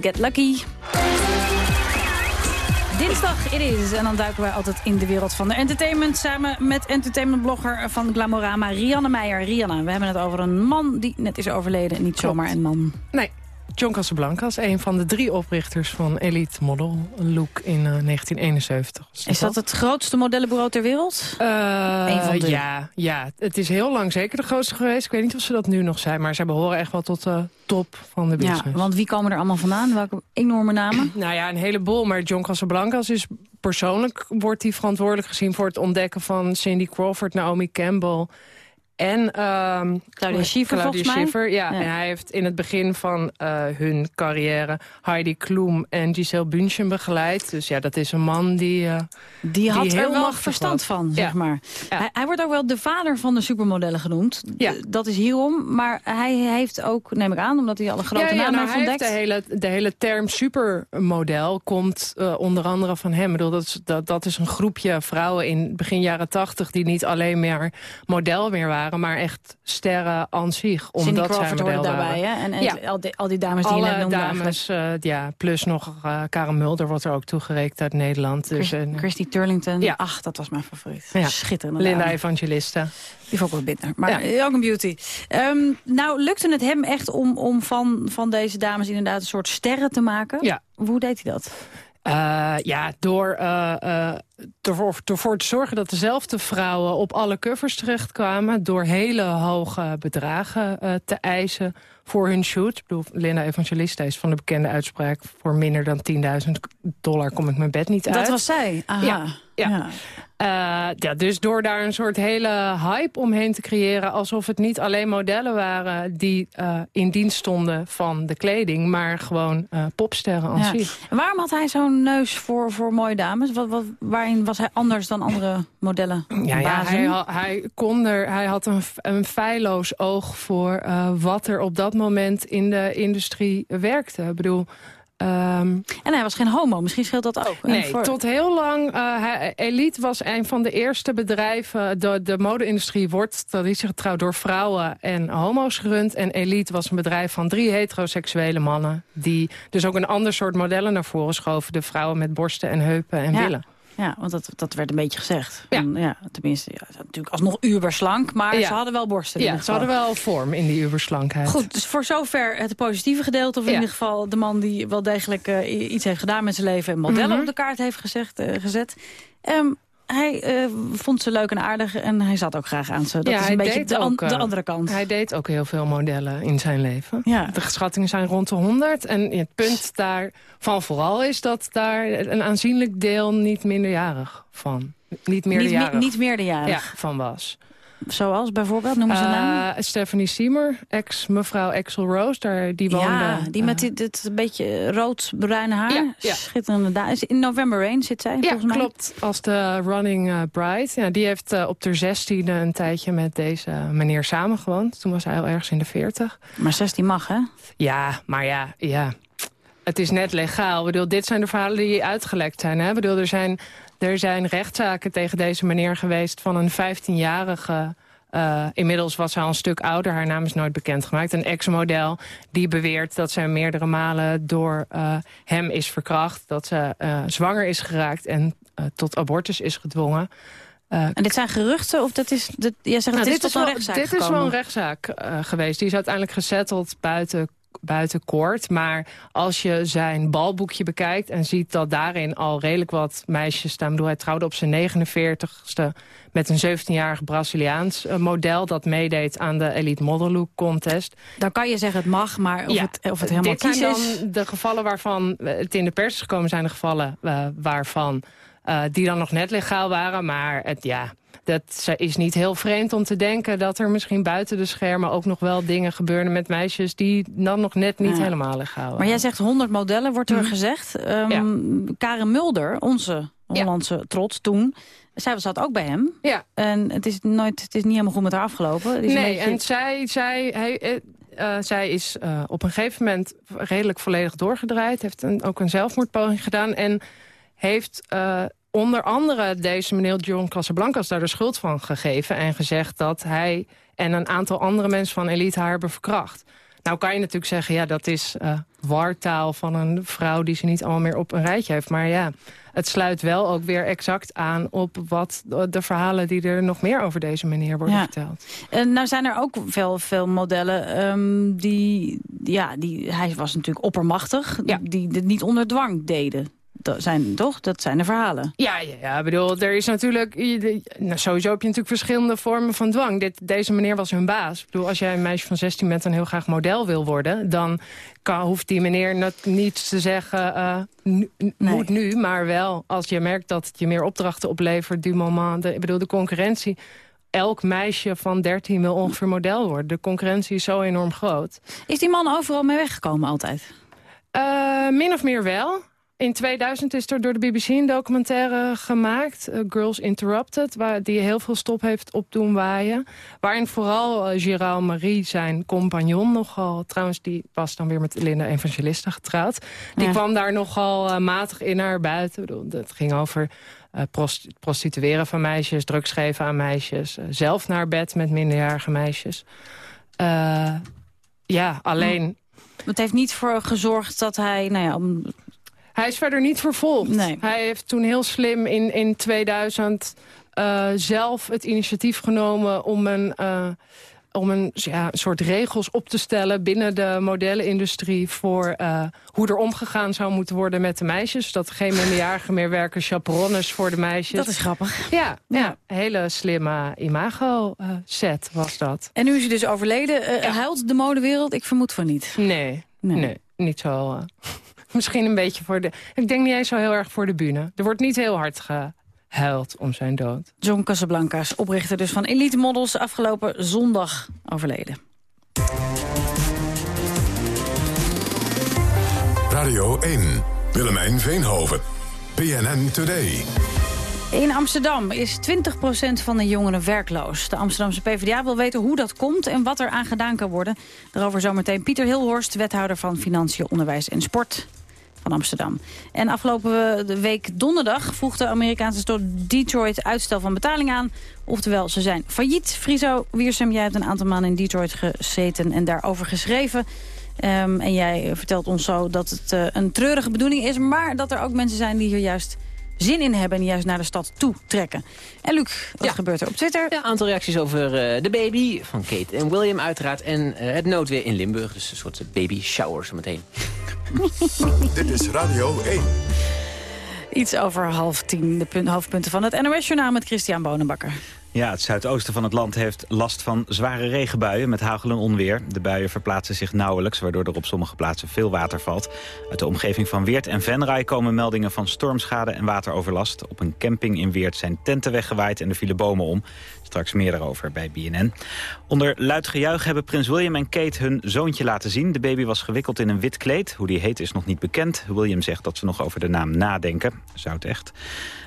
S33: Get Lucky.
S9: Dinsdag it is. En dan duiken wij altijd in de wereld van de entertainment... samen met entertainmentblogger van Glamorama, Rianne Meijer. Rianne, we hebben het over een man die net is overleden. Niet zomaar een man.
S34: Nee, John Casablancas, een van de drie oprichters van Elite Model Look in eh, 1971.
S9: Is dat het grootste modellenbureau ter wereld?
S34: Eh,
S9: Een van de-
S34: ja, ja, het is heel lang zeker de grootste geweest. Ik weet niet of ze dat nu nog zijn, maar zij behoren echt wel tot de top van de
S9: Ja,
S34: business.
S9: want wie komen er allemaal vandaan? Welke enorme namen?
S34: Nou ja, een heleboel. Maar John Casablancas is persoonlijk... wordt hij verantwoordelijk gezien voor het ontdekken van Cindy Crawford, Naomi Campbell... En ehm
S9: Claudia Schiffer,
S34: Claudia
S9: volgens mij.
S34: Schiffer, ja.
S9: Ja.
S34: En hij heeft in het begin van eh, hun carrière Heidi Klum en Giselle Bündchen begeleid. Dus ja, dat is een man die... eh,
S9: Die had er
S34: heel
S9: wel verstand van,
S34: Ja.
S9: zeg maar. Hij, hij wordt ook wel de vader van de supermodellen genoemd.
S34: Ja.
S9: D- Dat is hierom. Maar hij heeft ook, neem ik aan, omdat hij alle grote namen
S34: nou,
S9: heeft
S34: hij
S9: ontdekt...
S34: heeft de hele, de hele term supermodel komt eh, onder andere van hem. Ik bedoel, dat, is, dat, dat is een groepje vrouwen in begin jaren tachtig... die niet alleen meer model meer waren, maar echt sterren aan zich. Omdat zij
S9: Crawford
S34: model
S9: daarbij,
S34: waren.
S9: hè? En, en
S34: Ja.
S9: al, die, al die dames die je net noemde
S34: dames, eh, ja, plus nog eh, Karen Mulder wordt er ook toegerekend uit Nederland. Dus,
S9: Chris-
S34: en,
S9: Christy Turlington.
S34: Ja.
S9: Ach, dat was mijn favoriet.
S34: Ja.
S9: Schitterend.
S34: Linda Evangelista.
S9: Die vond ik wel bitter. Maar
S34: Ja.
S9: ook een beauty. Ehm, nou, lukte het hem echt om, om van, van deze dames inderdaad een soort sterren te maken?
S34: Ja.
S9: Hoe deed hij dat?
S34: Eh, ja, door eh, eh, ervoor, ervoor te zorgen dat dezelfde vrouwen op alle covers terechtkwamen... door hele hoge bedragen te eisen voor hun shoot. Ik bedoel, Linda Evangelista is van de bekende uitspraak... voor minder dan 10.000 dollar kom ik mijn bed niet uit.
S9: Dat was zij? Aha.
S34: Ja, ja. Eh, ja, dus door daar een soort hele hype omheen te creëren... alsof het niet alleen modellen waren die eh, in dienst stonden van de kleding... maar gewoon eh, popsterren als
S9: Ja. Waarom had hij zo'n neus voor, voor mooie dames? Wat, wat, waarin was hij anders dan andere modellen?
S34: Ja, ja hij, hij, kon er, hij had een, een feilloos oog voor wat er op dat moment in de industrie werkte. Ik bedoel... ehm,
S9: En hij was geen homo, misschien scheelt dat ook.
S34: Nee,
S9: voor-
S34: tot heel lang. eh, Elite was een van de eerste bedrijven. De, de mode-industrie wordt traditiegetrouw door vrouwen en homo's gerund. En Elite was een bedrijf van drie heteroseksuele mannen. Die dus ook een ander soort modellen naar voren schoven. De vrouwen met borsten en heupen en
S9: Ja.
S34: billen.
S9: Ja, want dat, dat werd een beetje gezegd. Ja. ja tenminste, ja, natuurlijk alsnog uberslank, maar
S34: Ja.
S9: ze hadden wel borsten.
S34: Ja, ze hadden wel vorm in die uberslankheid.
S9: Goed, dus voor zover het positieve gedeelte. Of in ieder geval de man die wel degelijk eh, iets heeft gedaan met zijn leven... en modellen
S34: Mhm.
S9: op de kaart heeft gezegd, eh, gezet. Ehm, hij eh, vond ze leuk en aardig en hij zat ook graag aan ze. Dat
S34: Ja,
S9: is een beetje de,
S34: ook, eh,
S9: de andere kant.
S34: Hij deed ook heel veel modellen in zijn leven.
S9: Ja.
S34: De schattingen zijn rond de 100. En het punt daarvan vooral is dat daar een aanzienlijk deel niet minderjarig van. Niet
S9: niet,
S34: meerderjarig.
S9: me- niet meerderjarig.
S34: Ja, van was.
S9: Zoals bijvoorbeeld, noemen ze naam.
S34: Eh, Stephanie Siemer, ex-mevrouw Axel Rose, daar, die woonde...
S9: ja, die met dit, dit beetje rood-bruine haar.
S34: Ja, ja.
S9: Schitterende da- is In November Rain zit zij,
S34: ja,
S9: volgens mij.
S34: klopt. Als de Running eh, Bride. Ja, die heeft eh, op de 16e een tijdje met deze meneer samengewoond. Toen was hij al ergens in de 40.
S9: Maar 16 mag, hè?
S34: Ja, maar ja, ja. Het is net legaal. Ik bedoel, dit zijn de verhalen die uitgelekt zijn. Hè? Ik bedoel, er, zijn, er zijn rechtszaken tegen deze meneer geweest van een 15-jarige... eh, inmiddels was al een stuk ouder, haar naam is nooit bekendgemaakt. Een ex-model die beweert dat zij meerdere malen door eh, hem is verkracht. Dat ze eh, zwanger is geraakt en tot abortus is gedwongen.
S9: En dit zijn geruchten of dat is... Dat, jij zegt
S34: nou,
S9: is
S34: dit
S9: tot een
S34: wel,
S9: rechtszaak
S34: Dit is wel een rechtszaak geweest. Die is uiteindelijk gezetteld buiten, buiten koord. Maar als je zijn balboekje bekijkt en ziet dat daarin al redelijk wat meisjes staan. Ik bedoel, hij trouwde op zijn 49ste met een 17-jarig Braziliaans eh, model... dat meedeed aan de Elite Model Look Contest.
S9: Dan kan je zeggen het mag, maar of,
S34: Ja,
S9: het, of het helemaal
S34: Dit zijn dan de gevallen waarvan eh, het in de pers is gekomen... zijn de gevallen eh, waarvan die dan nog net legaal waren. Maar het, ja, dat is niet heel vreemd om te denken... dat er misschien buiten de schermen ook nog wel dingen gebeuren met meisjes... die dan nog net niet
S9: Ja.
S34: helemaal legaal.
S9: Maar jij zegt 100 modellen, wordt er
S34: Mhm.
S9: gezegd. Ehm, Karen Mulder, onze Hollandse trots toen... zij zat ook bij hem.
S34: Ja.
S9: En het is, nooit, het is niet helemaal goed met haar afgelopen. Het is een
S34: Nee,
S9: beetje-
S34: en zij, zij, hij, eh, eh, zij is eh, op een gegeven moment redelijk volledig doorgedraaid. Heeft een, ook een zelfmoordpoging gedaan. En heeft onder andere deze meneer John Casablancas daar de schuld van gegeven. En gezegd dat hij en een aantal andere mensen van Elite haar hebben verkracht. Nou kan je natuurlijk zeggen, ja, dat is eh, wartaal van een vrouw... die ze niet allemaal meer op een rijtje heeft. Maar ja, het sluit wel ook weer exact aan op wat de, verhalen... die er nog meer over deze meneer worden
S9: Ja.
S34: verteld.
S9: En nou zijn er ook veel, veel modellen die, die... Ja, die, hij was natuurlijk oppermachtig. Die dit niet onder dwang deden. Dat zijn, toch? Dat zijn de verhalen.
S34: Ja, ja, ja, bedoel, er is natuurlijk... Nou, sowieso heb je natuurlijk verschillende vormen van dwang. Dit, deze meneer was hun baas. Ik bedoel, als jij een meisje van 16 bent en heel graag model wil worden... dan kan, hoeft die meneer niet te zeggen... eh, nu- moet nu, maar wel als je merkt dat het je meer opdrachten oplevert... du moment, de, ik bedoel, de concurrentie... Elk meisje van 13 wil ongeveer model worden. De concurrentie is zo enorm groot.
S9: Is die man overal mee weggekomen altijd?
S34: Eh, min of meer wel. In 2000 is er door de BBC een documentaire gemaakt, eh, Girls Interrupted, waar, die heel veel stop heeft op doen waaien. Waarin vooral uh, Gérald Marie, zijn compagnon, nogal... Trouwens, die was dan weer met Linda Evangelista getrouwd. Die
S9: Ja.
S34: kwam daar nogal eh, matig in naar buiten. Het ging over prost- prostitueren van meisjes, drugs geven aan meisjes... zelf naar bed met minderjarige meisjes. Ja, alleen...
S9: Het heeft niet voor gezorgd dat hij... Nou ja, om-
S34: Hij is verder niet vervolgd. Hij heeft toen heel slim in, in 2000 eh, zelf het initiatief genomen om een... eh, om een ja, soort regels op te stellen binnen de modellenindustrie... voor eh, hoe er omgegaan zou moeten worden met de meisjes. Dat er geen minderjarigen meer werken, chaperonnes voor de meisjes.
S9: Dat is grappig.
S34: Ja, ja. hele slimme imago-set was dat.
S9: En nu is hij dus overleden. Huilt de modewereld? Ik vermoed van niet.
S34: Nee, nee. niet zo... misschien een beetje voor de... Ik denk niet eens zo heel erg voor de bühne. Er wordt niet heel hard huilt om zijn dood.
S9: John Casablancas, oprichter dus van Elite Models, afgelopen zondag overleden.
S35: Radio 1, Willemijn Veenhoven, PNN Today.
S9: In Amsterdam is 20% van de jongeren werkloos. De Amsterdamse PvdA wil weten hoe dat komt en wat er aan gedaan kan worden. Daarover zometeen Pieter Hilhorst, wethouder van Financiën, Onderwijs en Sport van Amsterdam. En afgelopen week donderdag vroeg de Amerikaanse stad Detroit uitstel van betaling aan. Oftewel, ze zijn failliet. Friso Wiersum, jij hebt een aantal maanden in Detroit gezeten en daarover geschreven. Ehm, en jij vertelt ons zo dat het eh, een treurige bedoeling is... maar dat er ook mensen zijn die hier juist zin in hebben... en juist naar de stad toe trekken. En Luc, wat gebeurt er op Twitter?
S17: Ja, een aantal reacties over eh, de baby van Kate en William uiteraard. En eh, het noodweer in Limburg. Dus een soort baby shower zometeen.
S35: Dit is Radio 1.
S9: Iets over half tien, de punt, hoofdpunten van het NOS-journaal met Christian Bonenbakker.
S1: Ja, het zuidoosten van het land heeft last van zware regenbuien met hagel en onweer. De buien verplaatsen zich nauwelijks, waardoor er op sommige plaatsen veel water valt. Uit de omgeving van Weert en Venray komen meldingen van stormschade en wateroverlast. Op een camping in Weert zijn tenten weggewaaid en er vielen bomen om. Straks meer daarover bij BNN. Onder luid gejuich hebben prins William en Kate hun zoontje laten zien. De baby was gewikkeld in een wit kleed. Hoe die heet is nog niet bekend. William zegt dat ze nog over de naam nadenken. Zou het echt.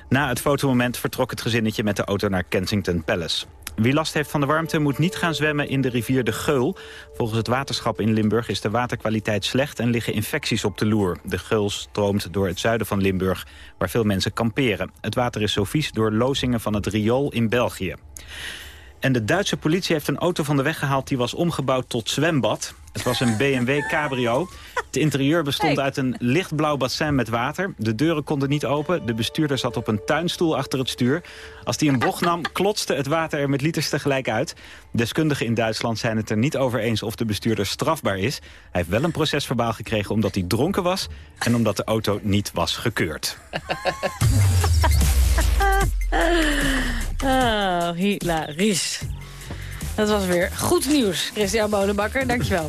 S1: Na het fotomoment vertrok het gezinnetje met de auto naar Kensington Palace. Wie last heeft van de warmte moet niet gaan zwemmen in de rivier de Geul. Volgens het waterschap in Limburg is de waterkwaliteit slecht en liggen infecties op de loer. De Geul stroomt door het zuiden van Limburg, waar veel mensen kamperen. Het water is zo vies door lozingen van het riool in België. En de Duitse politie heeft een auto van de weg gehaald... die was omgebouwd tot zwembad. Het was een BMW Cabrio. Het interieur bestond uit een lichtblauw bassin met water. De deuren konden niet open. De bestuurder zat op een tuinstoel achter het stuur. Als hij een bocht nam, klotste het water er met liters tegelijk uit. Deskundigen in Duitsland zijn het er niet over eens of de bestuurder strafbaar is. Hij heeft wel een procesverbaal gekregen omdat hij dronken was... en omdat de auto niet was gekeurd.
S9: Oh, hilarisch. Dat was weer goed nieuws, Christian Bonenbakker. Dankjewel.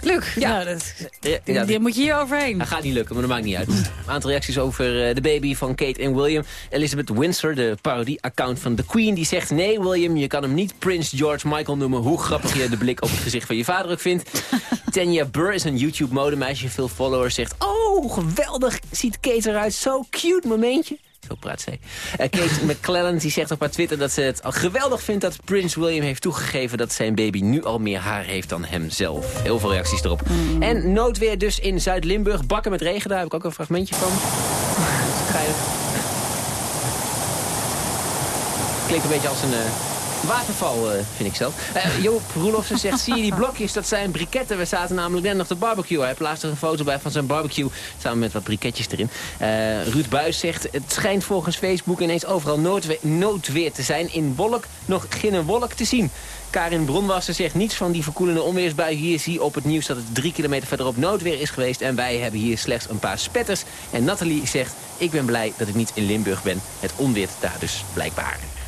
S9: Luc, ja. nou, dat,
S17: Ja,
S9: die,
S17: ja,
S9: die moet je hier overheen.
S17: Dat gaat niet lukken, maar dat maakt niet uit. Een aantal reacties over eh, de baby van Kate en William. Elizabeth Windsor, de parodie-account van The Queen, die zegt... nee, William, je kan hem niet Prince George Michael noemen... hoe grappig je de blik op het gezicht van je vader ook vindt. Tanya Burr is een YouTube-modemeisje, veel followers, zegt... oh, geweldig, ziet Kate eruit, zo cute momentje. Zo praat zij. Eh, Kate McClellan die zegt op haar Twitter dat ze het al geweldig vindt dat Prins William heeft toegegeven dat zijn baby nu al meer haar heeft dan hemzelf. Heel veel reacties erop. En noodweer dus in Zuid-Limburg. Bakken met regen, daar heb ik ook een fragmentje van. Klinkt een beetje als een eh, waterval, eh, vind ik zelf. Eh, Joop Roelofsen zegt, zie je die blokjes? Dat zijn briketten. We zaten namelijk net nog te barbecue. Hij laatst er een foto bij van zijn barbecue. Samen met wat briketjes erin. Eh, Ruud Buis zegt, het schijnt volgens Facebook ineens overal noodwe noodweer te zijn. In Wolk nog geen wolk te zien. Karin Bronwasser zegt niets van die verkoelende onweersbui. Hier zie op het nieuws dat het drie kilometer verderop noodweer is geweest. En wij hebben hier slechts een paar spetters. En Nathalie zegt, ik ben blij dat ik niet in Limburg ben. Het onweert daar dus blijkbaar.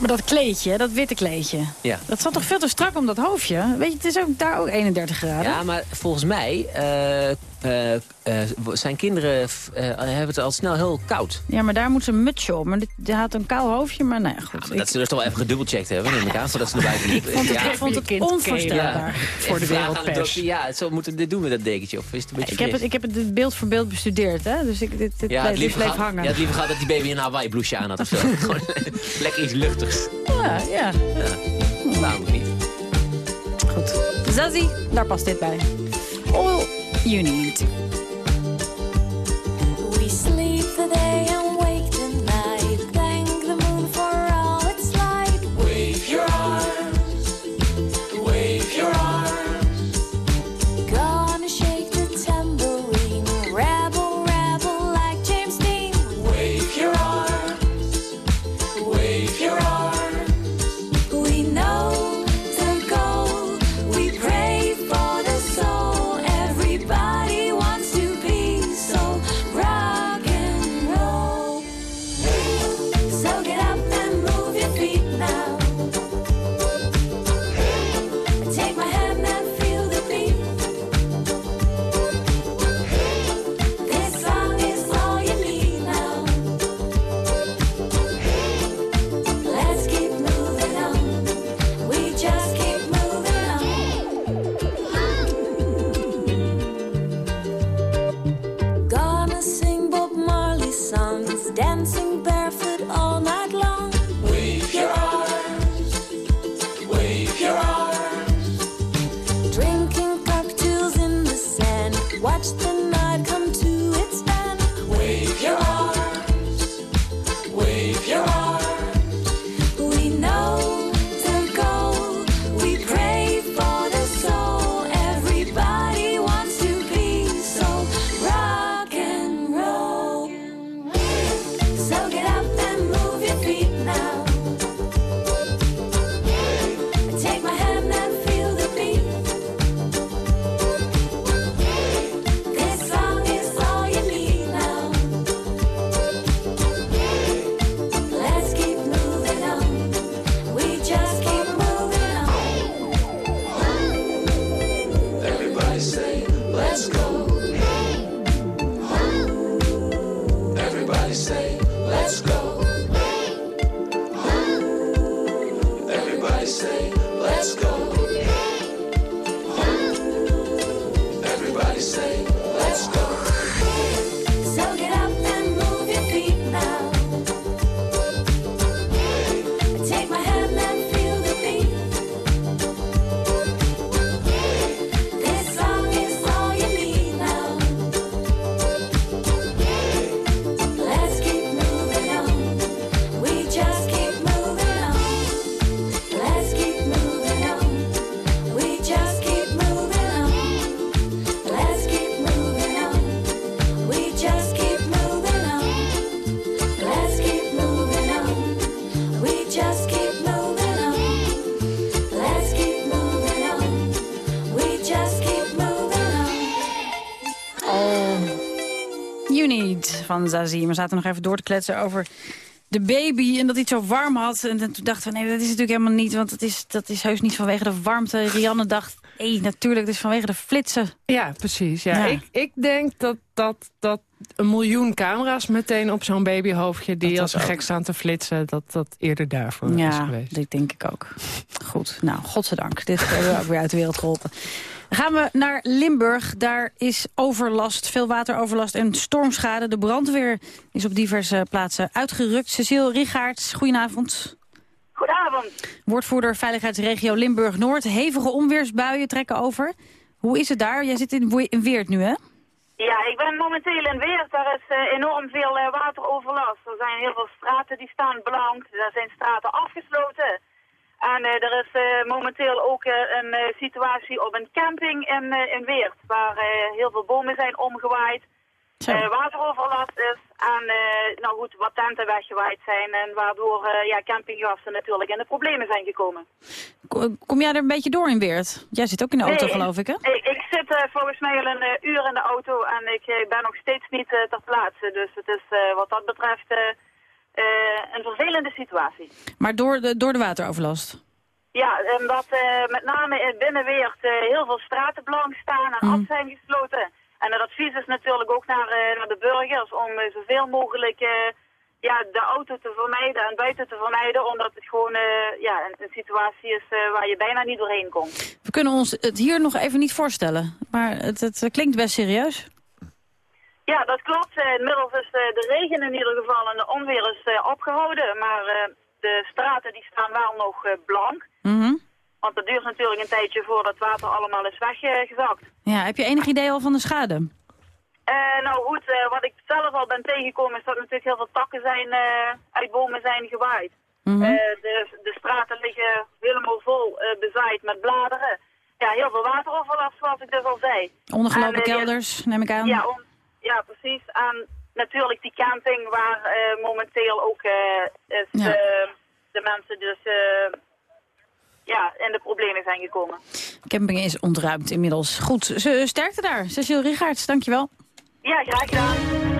S9: Maar dat kleedje, dat witte kleedje,
S17: Ja.
S9: dat zat toch veel te strak om dat hoofdje? Weet je, het is ook daar ook 31 graden.
S17: Ja, maar volgens mij eh, eh, eh, zijn kinderen eh, hebben het al snel heel koud.
S9: Ja, maar daar moet ze een mutsje op. Maar dit, die had een kaal hoofdje, maar nee, goed.
S17: Maar dat ze dus toch wel even gedubbelcheckt hebben, neem ik aan, voordat ze buiten liepen.
S9: Ik vond het- ik vond het
S17: kind
S9: onvoorstelbaar.
S17: Voor de wereldpers. Ja, zo moeten we dit doen met dat dekentje. Of is het een beetje
S9: ik, heb het, ik heb het beeld voor beeld bestudeerd, hè? Dus ik, dit, dit
S17: ja, het
S9: dit bleef hangen.
S17: Je had liever gehad dat die baby een Hawaii blouseje aan had of zo. Gewoon lekker iets luchtigs.
S9: Ja, ja.
S17: Waarom ook niet?
S9: Goed. Zazie, daar past dit bij. All you need. Van Zazie. We zaten nog even door te kletsen over de baby en dat hij het zo warm had. En toen dachten we, nee, dat is natuurlijk helemaal niet. Want dat is, dat is heus niet vanwege de warmte. Rianne dacht, hé, natuurlijk, het is vanwege de flitsen.
S34: Ja, precies. Ja.
S9: Ja.
S34: Ik, ik denk dat, dat, dat een miljoen camera's meteen op zo'n babyhoofdje... die
S9: Dat
S34: als een gek staan te flitsen, dat dat eerder daarvoor is
S9: Ja,
S34: geweest.
S9: dit denk ik ook. Goed, nou, godzijdank. Dit hebben we ook weer uit de wereld geholpen. Gaan we naar Limburg. Daar is overlast, veel wateroverlast en stormschade. De brandweer is op diverse plaatsen uitgerukt. Cecile Rigaerts, goedenavond.
S36: Goedenavond.
S9: Woordvoerder Veiligheidsregio Limburg-Noord. Hevige onweersbuien trekken over. Hoe is het daar? Jij zit in Weert nu, hè?
S36: Ja, ik ben momenteel in Weert. Daar is eh, enorm veel eh, wateroverlast. Er zijn heel veel straten die staan blank. Er zijn straten afgesloten. En eh, er is eh, momenteel ook eh, een situatie op een camping in, in Weert. Waar heel veel bomen zijn omgewaaid. wateroverlast is. En nou goed, wat tenten weggewaaid zijn. En waardoor ja, campinggasten natuurlijk in de problemen zijn gekomen.
S9: Ko- Kom jij er een beetje door in Weert? Jij zit ook in de auto,
S36: Nee,
S9: geloof ik, hè?
S36: Ik, ik zit volgens mij al een uur in de auto en ik ben nog steeds niet ter plaatse. Dus het is wat dat betreft een vervelende situatie.
S9: Maar door de, door de wateroverlast?
S36: Ja, omdat eh, met name in Binnenweert eh, heel veel straten blank staan en af zijn gesloten. En het advies is natuurlijk ook naar, eh, naar de burgers om eh, zoveel mogelijk eh, ja, de auto te vermijden en buiten te vermijden. Omdat het gewoon eh, ja, een, een situatie is eh, waar je bijna niet doorheen komt.
S9: We kunnen ons het hier nog even niet voorstellen. Maar het, het klinkt best serieus.
S36: Ja, dat klopt. Eh, Inmiddels is eh, de regen in ieder geval en de onweer is eh, opgehouden. Maar de straten die staan wel nog blank.
S9: Mhm.
S36: Want het duurt natuurlijk een tijdje voordat het water allemaal is weggezakt.
S9: Ja, heb je enig idee al van de schade?
S36: Nou goed, wat ik zelf al ben tegengekomen is dat natuurlijk heel veel takken zijn, eh, uit bomen zijn gewaaid.
S9: Mhm.
S36: De, de straten liggen helemaal vol bezaaid met bladeren. Ja, heel veel wateroverlast zoals ik dus al zei.
S9: Ondergelopen kelders, neem ik aan.
S36: Ja, on- ja, precies. En natuurlijk die camping waar eh, momenteel ook eh, is,
S9: Ja.
S36: eh, de mensen dus ja, in de problemen zijn gekomen.
S9: Camping is ontruimd inmiddels. Goed, ze- sterkte daar. Cecile Rigaerts, dankjewel.
S36: Ja, graag gedaan.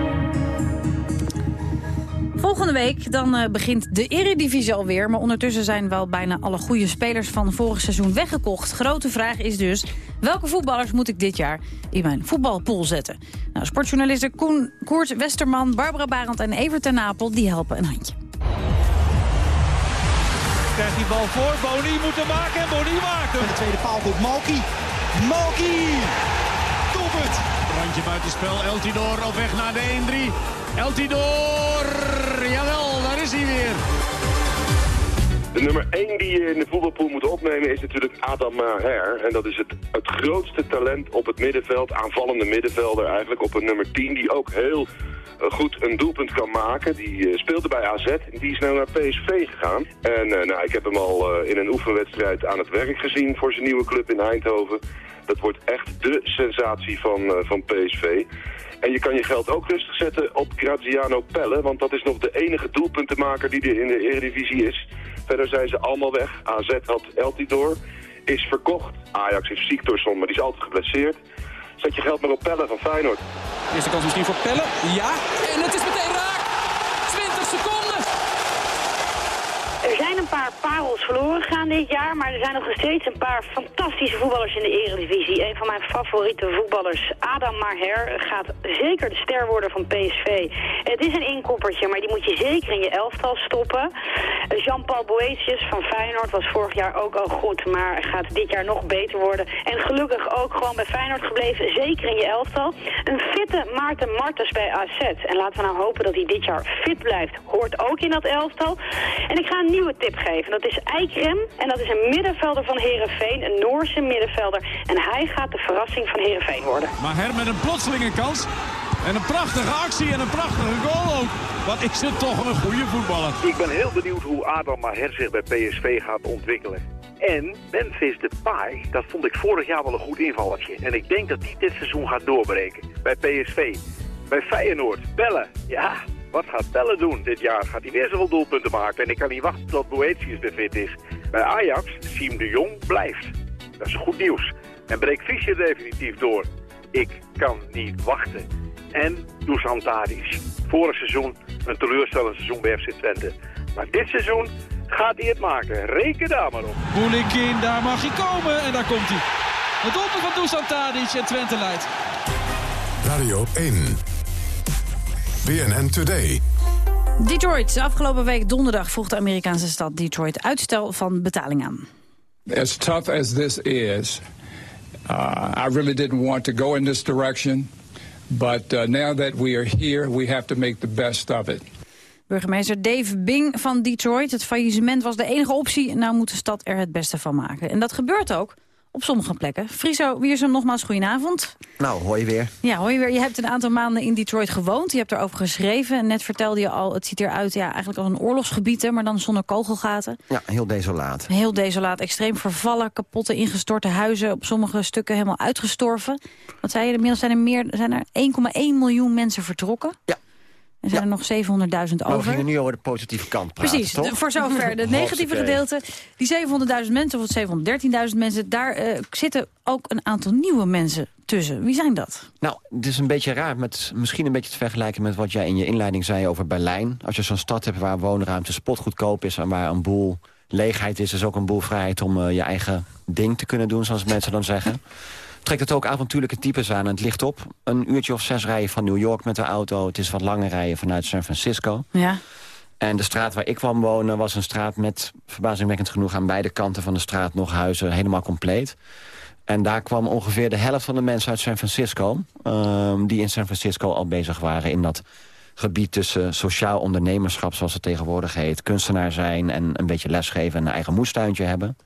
S9: Volgende week dan eh, begint de Eredivisie alweer. Maar ondertussen zijn wel bijna alle goede spelers van vorig seizoen weggekocht. Grote vraag is dus, welke voetballers moet ik dit jaar in mijn voetbalpool zetten? Nou, sportjournalisten Koen, Koert Westerman, Barbara Barend en Evert ten Napel... die helpen een handje.
S37: Krijgt die bal voor, Boni moet hem maken en Boni maakt hem. De tweede paal komt Malki. Malki!
S38: Randje buitenspel, Eltidoor op weg naar de 1-3. Eltidoor, jawel, daar is hij weer.
S39: De nummer 1 die je in de voetbalpool moet opnemen is natuurlijk Adam Maher. En dat is het, het grootste talent op het middenveld, aanvallende middenvelder eigenlijk, op een nummer 10 die ook heel eh, goed een doelpunt kan maken. Die eh, speelde bij AZ die is nou naar PSV gegaan. En eh, nou, ik heb hem al eh, in een oefenwedstrijd aan het werk gezien voor zijn nieuwe club in Eindhoven. Dat wordt echt de sensatie van, eh, van PSV. En je kan je geld ook rustig zetten op Graziano Pelle, want dat is nog de enige doelpuntenmaker die er in de Eredivisie is. Verder zijn ze allemaal weg. AZ had Eltidoor, is verkocht. Ajax heeft Ziektorsson, maar die is altijd geblesseerd. Zet je geld maar op Pelle van Feyenoord.
S37: Eerste kans misschien voor Pelle. Ja, en het is meteen raak. 20 seconden.
S40: Er zijn een paar parels verloren gegaan dit jaar, maar er zijn nog steeds een paar fantastische voetballers in de Eredivisie. Een van mijn favoriete voetballers, Adam Maher, gaat zeker de ster worden van PSV. Het is een inkoppertje, maar die moet je zeker in je elftal stoppen. Jean-Paul Boetius van Feyenoord was vorig jaar ook al goed, maar gaat dit jaar nog beter worden. En gelukkig ook gewoon bij Feyenoord gebleven, zeker in je elftal. Een fitte Maarten Martens bij AZ. En laten we nou hopen dat hij dit jaar fit blijft. Hoort ook in dat elftal. En ik ga een nieuwe tip geven. Dat is Eikrem. En dat is een middenvelder van Herenveen, een Noorse middenvelder. En hij gaat de verrassing van Herenveen worden.
S38: Maar Her met een plotselinge kans. En een prachtige actie en een prachtige goal ook. Wat is het toch een goede voetballer.
S41: Ik ben heel benieuwd hoe Adam Maher zich bij PSV gaat ontwikkelen. En Memphis Depay, dat vond ik vorig jaar wel een goed invalletje. En ik denk dat die dit seizoen gaat doorbreken. Bij PSV. Bij Feyenoord. Bellen. Ja, wat gaat Bellen doen dit jaar? Gaat hij weer zoveel doelpunten maken? En ik kan niet wachten tot Boetius weer fit is. Bij Ajax, Siem de Jong blijft. Dat is goed nieuws. En breekt Fischer definitief door. Ik kan niet wachten. En Dusan Tadic. Vorig seizoen een teleurstellend seizoen bij FC Twente. Maar dit seizoen gaat hij het maken. Reken daar maar op.
S38: Boelikin, daar mag hij komen. En daar komt hij. Het doelpunt van Dusan Tadic en Twente leidt.
S35: Radio 1. BNN Today.
S9: Detroit. Afgelopen week donderdag vroeg de Amerikaanse stad Detroit uitstel van betaling aan.
S42: As tough as this is, uh, I really didn't want to go in this direction. But uh, now that we are here, we have to make the best of it.
S9: Burgemeester Dave Bing van Detroit. Het faillissement was de enige optie. Nou moet de stad er het beste van maken. En dat gebeurt ook op sommige plekken. Friso Wiersum, nogmaals goedenavond.
S10: Nou, je weer.
S9: Ja, je weer. Je hebt een aantal maanden in Detroit gewoond. Je hebt erover geschreven. En net vertelde je al, het ziet eruit ja, eigenlijk als een oorlogsgebied... Hè, maar dan zonder kogelgaten.
S10: Ja, heel desolaat.
S9: Heel desolaat, extreem vervallen, kapotte, ingestorte huizen... op sommige stukken helemaal uitgestorven. Wat zei je, inmiddels zijn er, meer, zijn er 1,1 miljoen mensen vertrokken.
S10: Ja.
S9: Er zijn er nog 700.000
S10: Maar we
S9: over.
S10: gingen nu over de positieve kant praten,
S9: Precies,
S10: toch?
S9: voor zover. Het negatieve gedeelte, die 700.000 mensen of 713.000 mensen... daar eh, zitten ook een aantal nieuwe mensen tussen. Wie zijn dat?
S10: Nou, het is een beetje raar, met, misschien een beetje te vergelijken met wat jij in je inleiding zei over Berlijn. Als je zo'n stad hebt waar woonruimte spotgoedkoop is en waar een boel leegheid is, is ook een boel vrijheid om eh, je eigen ding te kunnen doen, zoals mensen dan zeggen. Trekt het ook avontuurlijke types aan het ligt op. Een uurtje of zes rijden van New York met de auto. Het is wat langer rijden vanuit San Francisco.
S9: Ja.
S10: En de straat waar ik kwam wonen was een straat met, verbazingwekkend genoeg... aan beide kanten van de straat nog huizen, helemaal compleet. En daar kwam ongeveer de helft van de mensen uit San Francisco... ehm, die in San Francisco al bezig waren in dat gebied tussen sociaal ondernemerschap... zoals het tegenwoordig heet, kunstenaar zijn en een beetje lesgeven... en een eigen moestuintje hebben.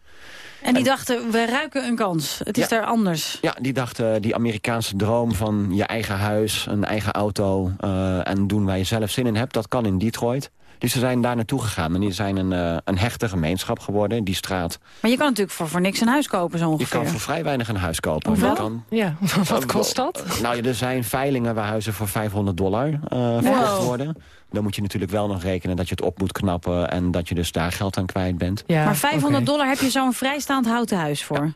S9: En die dachten, we ruiken een kans. Het is
S10: Ja.
S9: daar anders.
S10: Ja, die dachten die Amerikaanse droom van je eigen huis, een eigen auto... eh, en doen waar je zelf zin in hebt, dat kan in Detroit. Dus ze zijn daar naartoe gegaan en die zijn een, eh, een hechte gemeenschap geworden. Die straat,
S9: Maar je kan natuurlijk voor, voor niks een huis kopen zo
S10: je
S9: ongeveer.
S10: kan voor vrij weinig een huis kopen.
S9: Hoeveel?
S10: Je kan,
S34: Ja, wat kost dat?
S10: nou, er zijn veilingen waar huizen voor 500 dollar eh verkocht
S9: Wow.
S10: worden. Dan moet je natuurlijk wel nog rekenen dat je het op moet knappen... en dat je dus daar geld aan kwijt bent.
S9: maar 500 dollar heb je zo'n vrijstaand houten huis voor.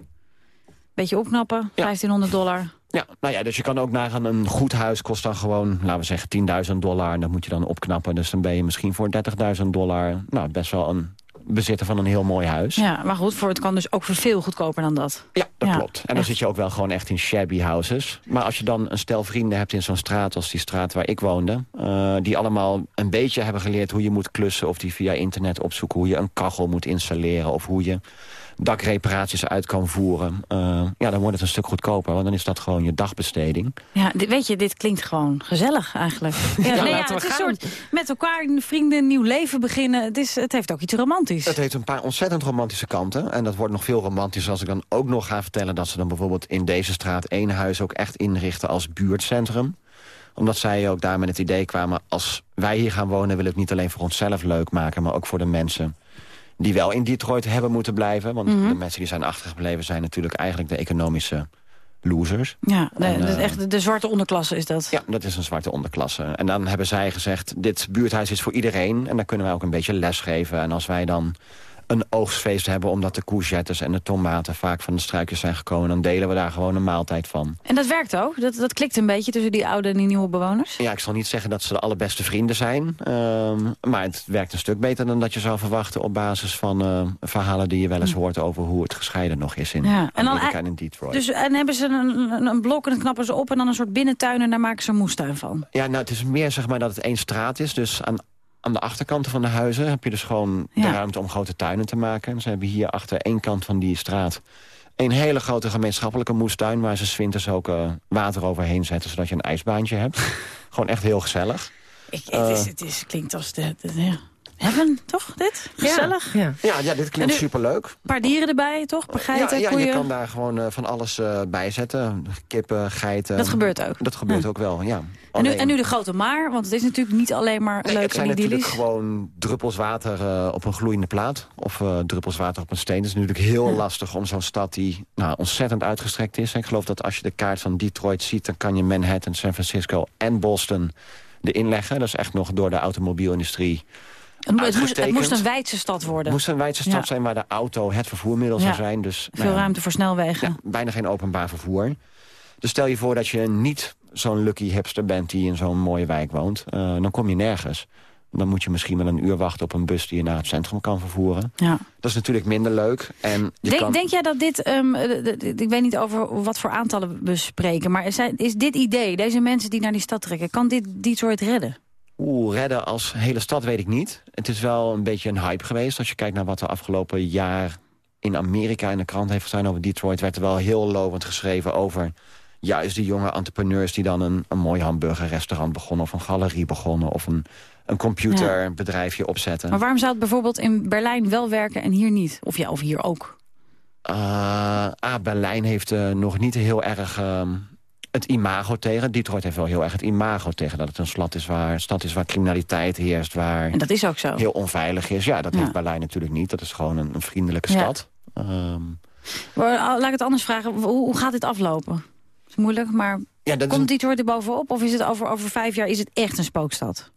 S9: Beetje opknappen, 1500 dollar.
S10: Ja, nou ja, dus je kan ook nagaan, een goed huis kost dan gewoon, laten we zeggen, 10.000 dollar. En dat moet je dan opknappen. Dus dan ben je misschien voor 30.000 dollar, nou, best wel een bezitter van een heel mooi huis.
S9: Ja, maar goed, voor, het kan dus ook voor veel goedkoper dan dat.
S10: Ja, dat
S9: Ja,
S10: klopt. En dan zit je ook wel gewoon echt in shabby houses. Maar als je dan een stel vrienden hebt in zo'n straat als die straat waar ik woonde... eh, die allemaal een beetje hebben geleerd hoe je moet klussen... of die via internet opzoeken hoe je een kachel moet installeren... of hoe je dakreparaties uit kan voeren. eh, ja, dan wordt het een stuk goedkoper, want dan is dat gewoon je dagbesteding.
S9: Ja, dit, weet je, dit klinkt gewoon gezellig eigenlijk. Ja,
S10: Ja,
S9: nee, ja, het is een soort met elkaar, vrienden, een nieuw leven beginnen. Het, is, het heeft ook iets romantisch.
S10: Het heeft een paar ontzettend romantische kanten. En dat wordt nog veel romantischer als ik dan ook nog ga vertellen... dat ze dan bijvoorbeeld in deze straat één huis ook echt inrichten als buurtcentrum. Omdat zij ook daar met het idee kwamen... als wij hier gaan wonen willen we het niet alleen voor onszelf leuk maken... maar ook voor de mensen die wel in Detroit hebben moeten blijven. Want
S9: Mhm.
S10: de mensen die zijn achtergebleven zijn natuurlijk eigenlijk de economische losers.
S9: Ja, de,
S10: En,
S9: dat is
S10: eh,
S9: echt de zwarte onderklasse is dat.
S10: Ja, dat is een zwarte onderklasse. En dan hebben zij gezegd, dit buurthuis is voor iedereen... en dan kunnen wij ook een beetje les geven. En als wij dan een oogstfeest hebben... omdat de courgettes en de tomaten vaak van de struikjes zijn gekomen... dan delen we daar gewoon een maaltijd van.
S9: En dat werkt ook? Dat, dat klikt een beetje tussen die oude en die nieuwe bewoners?
S10: Ja, ik zal niet zeggen dat ze de allerbeste vrienden zijn. ehm, maar het werkt een stuk beter dan dat je zou verwachten... op basis van eh, verhalen die je wel eens hoort... over hoe het gescheiden nog is in
S9: Ja, en dan
S10: Amerika en
S9: ei-
S10: in Detroit.
S9: Dus en hebben ze een, een, een blok en dat knappen ze op... en dan een soort binnentuin en daar maken ze een moestuin van.
S10: Ja, nou, het is meer zeg maar dat het één straat is. Dus aan, aan de achterkanten van de huizen heb je dus gewoon de ruimte om grote tuinen te maken. Ze hebben hier achter één kant van die straat een hele grote gemeenschappelijke moestuin... waar ze 's winters ook eh, water overheen zetten, zodat je een ijsbaantje hebt. gewoon echt heel gezellig.
S9: Ik, het, is,
S10: Eh,
S9: het is, klinkt als de... de, ja. Heaven, toch, dit? Gezellig?
S34: Ja.
S10: ja, ja, dit klinkt superleuk.
S9: Een paar dieren erbij, toch? Een paar geiten,
S10: ja, ja,
S9: koeien?
S10: je kan daar gewoon eh, van alles eh bij zetten. Kippen, geiten.
S9: Dat gebeurt ook?
S10: Dat gebeurt
S9: Ja.
S10: ook wel, ja.
S9: En nu, en nu de grote maar, want het is natuurlijk niet alleen maar
S10: Nee,
S9: leuk
S10: het zijn
S9: en
S10: natuurlijk gewoon druppels water eh, op een gloeiende plaat. Of eh, druppels water op een steen. Het is natuurlijk heel lastig om zo'n stad die nou, ontzettend uitgestrekt is. Ik geloof dat als je de kaart van Detroit ziet... dan kan je Manhattan, San Francisco en Boston erin leggen. Dat is echt nog door de automobielindustrie
S9: Het, mo- het, moest, het moest een wijdse stad worden.
S10: Het moest een wijdse stad
S9: Ja.
S10: zijn waar de auto het vervoermiddel
S9: Ja.
S10: zou zijn. Dus,
S9: Veel
S10: nou
S9: ruimte voor snelwegen.
S10: ja, bijna geen openbaar vervoer. Dus stel je voor dat je niet zo'n lucky hipster bent die in zo'n mooie wijk woont. eh, dan kom je nergens. Dan moet je misschien wel een uur wachten op een bus die je naar het centrum kan vervoeren.
S9: Ja.
S10: Dat is natuurlijk minder leuk. En je
S9: Denk,
S10: kan...
S9: denk jij dat dit, ehm, eh, ik weet niet over wat voor aantallen we spreken... maar is, is dit idee, deze mensen die naar die stad trekken... kan dit Detroit redden?
S10: Oeh, redden als hele stad weet ik niet. Het is wel een beetje een hype geweest. Als je kijkt naar wat er afgelopen jaar in Amerika in de krant heeft gestaan over Detroit... werd er wel heel lovend geschreven over juist die jonge entrepreneurs... die dan een, een mooi hamburgerrestaurant begonnen... of een galerie begonnen of een, een computerbedrijfje opzetten.
S9: Maar waarom zou het bijvoorbeeld in Berlijn wel werken en hier niet? Of ja, of hier ook?
S10: Uh, ah, Berlijn heeft eh, nog niet heel erg ehm, het imago tegen. Detroit heeft wel heel erg het imago tegen dat het een stad is waar, stad is waar criminaliteit heerst. Waar
S9: En dat is ook zo.
S10: heel onveilig is. Ja, dat
S9: Ja.
S10: heeft Berlijn natuurlijk niet. Dat is gewoon een, een vriendelijke stad. Ehm,
S9: Maar, uh, laat ik het anders vragen. Hoe, hoe gaat dit aflopen? Dat is moeilijk, maar
S10: Ja, dat
S9: komt Detroit er bovenop? Of is het over, over vijf jaar is het echt een spookstad?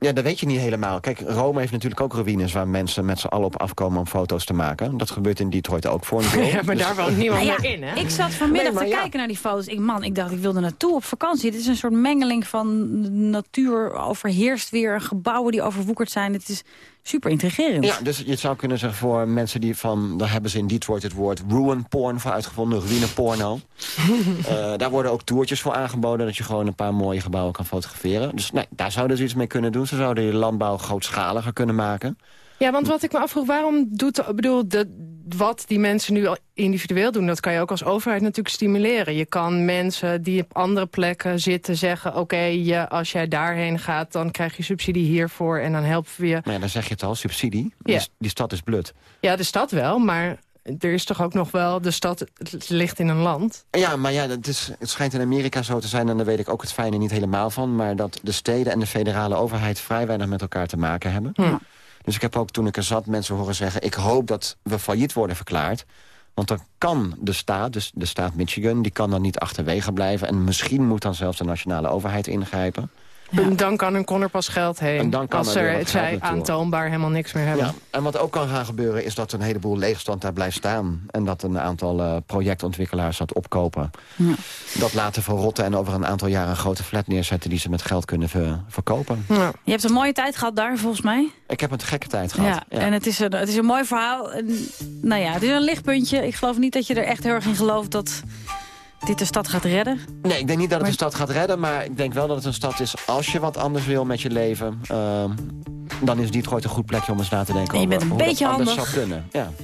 S10: Ja, dat weet je niet helemaal. Kijk, Rome heeft natuurlijk ook ruïnes... waar mensen met z'n allen op afkomen om foto's te maken. Dat gebeurt in Detroit ook voor een deel.
S34: Ja, maar
S10: Dus-
S34: daar woont niemand
S9: ja,
S34: meer in, hè?
S9: Ik zat vanmiddag
S10: Nee,
S9: te
S10: ja.
S9: kijken naar die foto's. Ik, man, ik dacht, ik wilde naartoe op vakantie. Dit is een soort mengeling van natuur overheerst weer. Gebouwen die overwoekerd zijn. Het is super intrigerend.
S10: Ja, dus je zou kunnen zeggen voor mensen die van... daar hebben ze in Detroit het woord ruin porn voor uitgevonden, ruïne porno. Eh, daar worden ook toertjes voor aangeboden... dat je gewoon een paar mooie gebouwen kan fotograferen. Dus nee, daar zouden ze iets mee kunnen doen. Ze zouden je landbouw grootschaliger kunnen maken.
S34: Ja, want wat ik me afvroeg, waarom doet... Ik bedoel, de, wat die mensen nu al individueel doen... dat kan je ook als overheid natuurlijk stimuleren. Je kan mensen die op andere plekken zitten zeggen... oké, je, als jij daarheen gaat, dan krijg je subsidie hiervoor... en dan helpen we je.
S10: Maar ja, dan zeg je het al, subsidie.
S34: Ja.
S10: Die, die stad is blut.
S34: Ja, de stad wel, maar er is toch ook nog wel... de stad ligt in een land.
S10: Ja, maar ja, het, is, het schijnt in Amerika zo te zijn... en daar weet ik ook het fijne niet helemaal van... maar dat de steden en de federale overheid vrij weinig met elkaar te maken hebben. Dus ik heb ook toen ik er zat mensen horen zeggen... ik hoop dat we failliet worden verklaard. Want dan kan de staat, dus de staat Michigan... die kan dan niet achterwege blijven. En misschien moet dan zelfs de nationale overheid ingrijpen.
S34: En Dan kan een kon er pas geld heen.
S10: En dan kan
S34: als
S10: er
S34: er, zij aantoonbaar helemaal niks meer hebben.
S10: Ja, en wat ook kan gaan gebeuren is dat een heleboel leegstand daar blijft staan. En dat een aantal eh, projectontwikkelaars dat opkopen. Dat laten verrotten en over een aantal jaar een grote flat neerzetten... die ze met geld kunnen ver- verkopen.
S9: Je hebt een mooie tijd gehad daar, volgens mij.
S10: Ik heb een gekke tijd gehad.
S9: Ja, en het is, een, het is een mooi verhaal. En, nou ja, het is een lichtpuntje. Ik geloof niet dat je er echt heel erg in gelooft dat dit de stad gaat redden.
S10: Nee, ik denk niet dat het een stad gaat redden... maar ik denk wel dat het een stad is als je wat anders wil met je leven... ehm, dan is Detroit een goed plekje om eens na te denken
S9: En je
S10: over
S9: bent een
S10: hoe
S9: beetje
S10: dat anders
S9: handig.
S10: zou kunnen. Ja.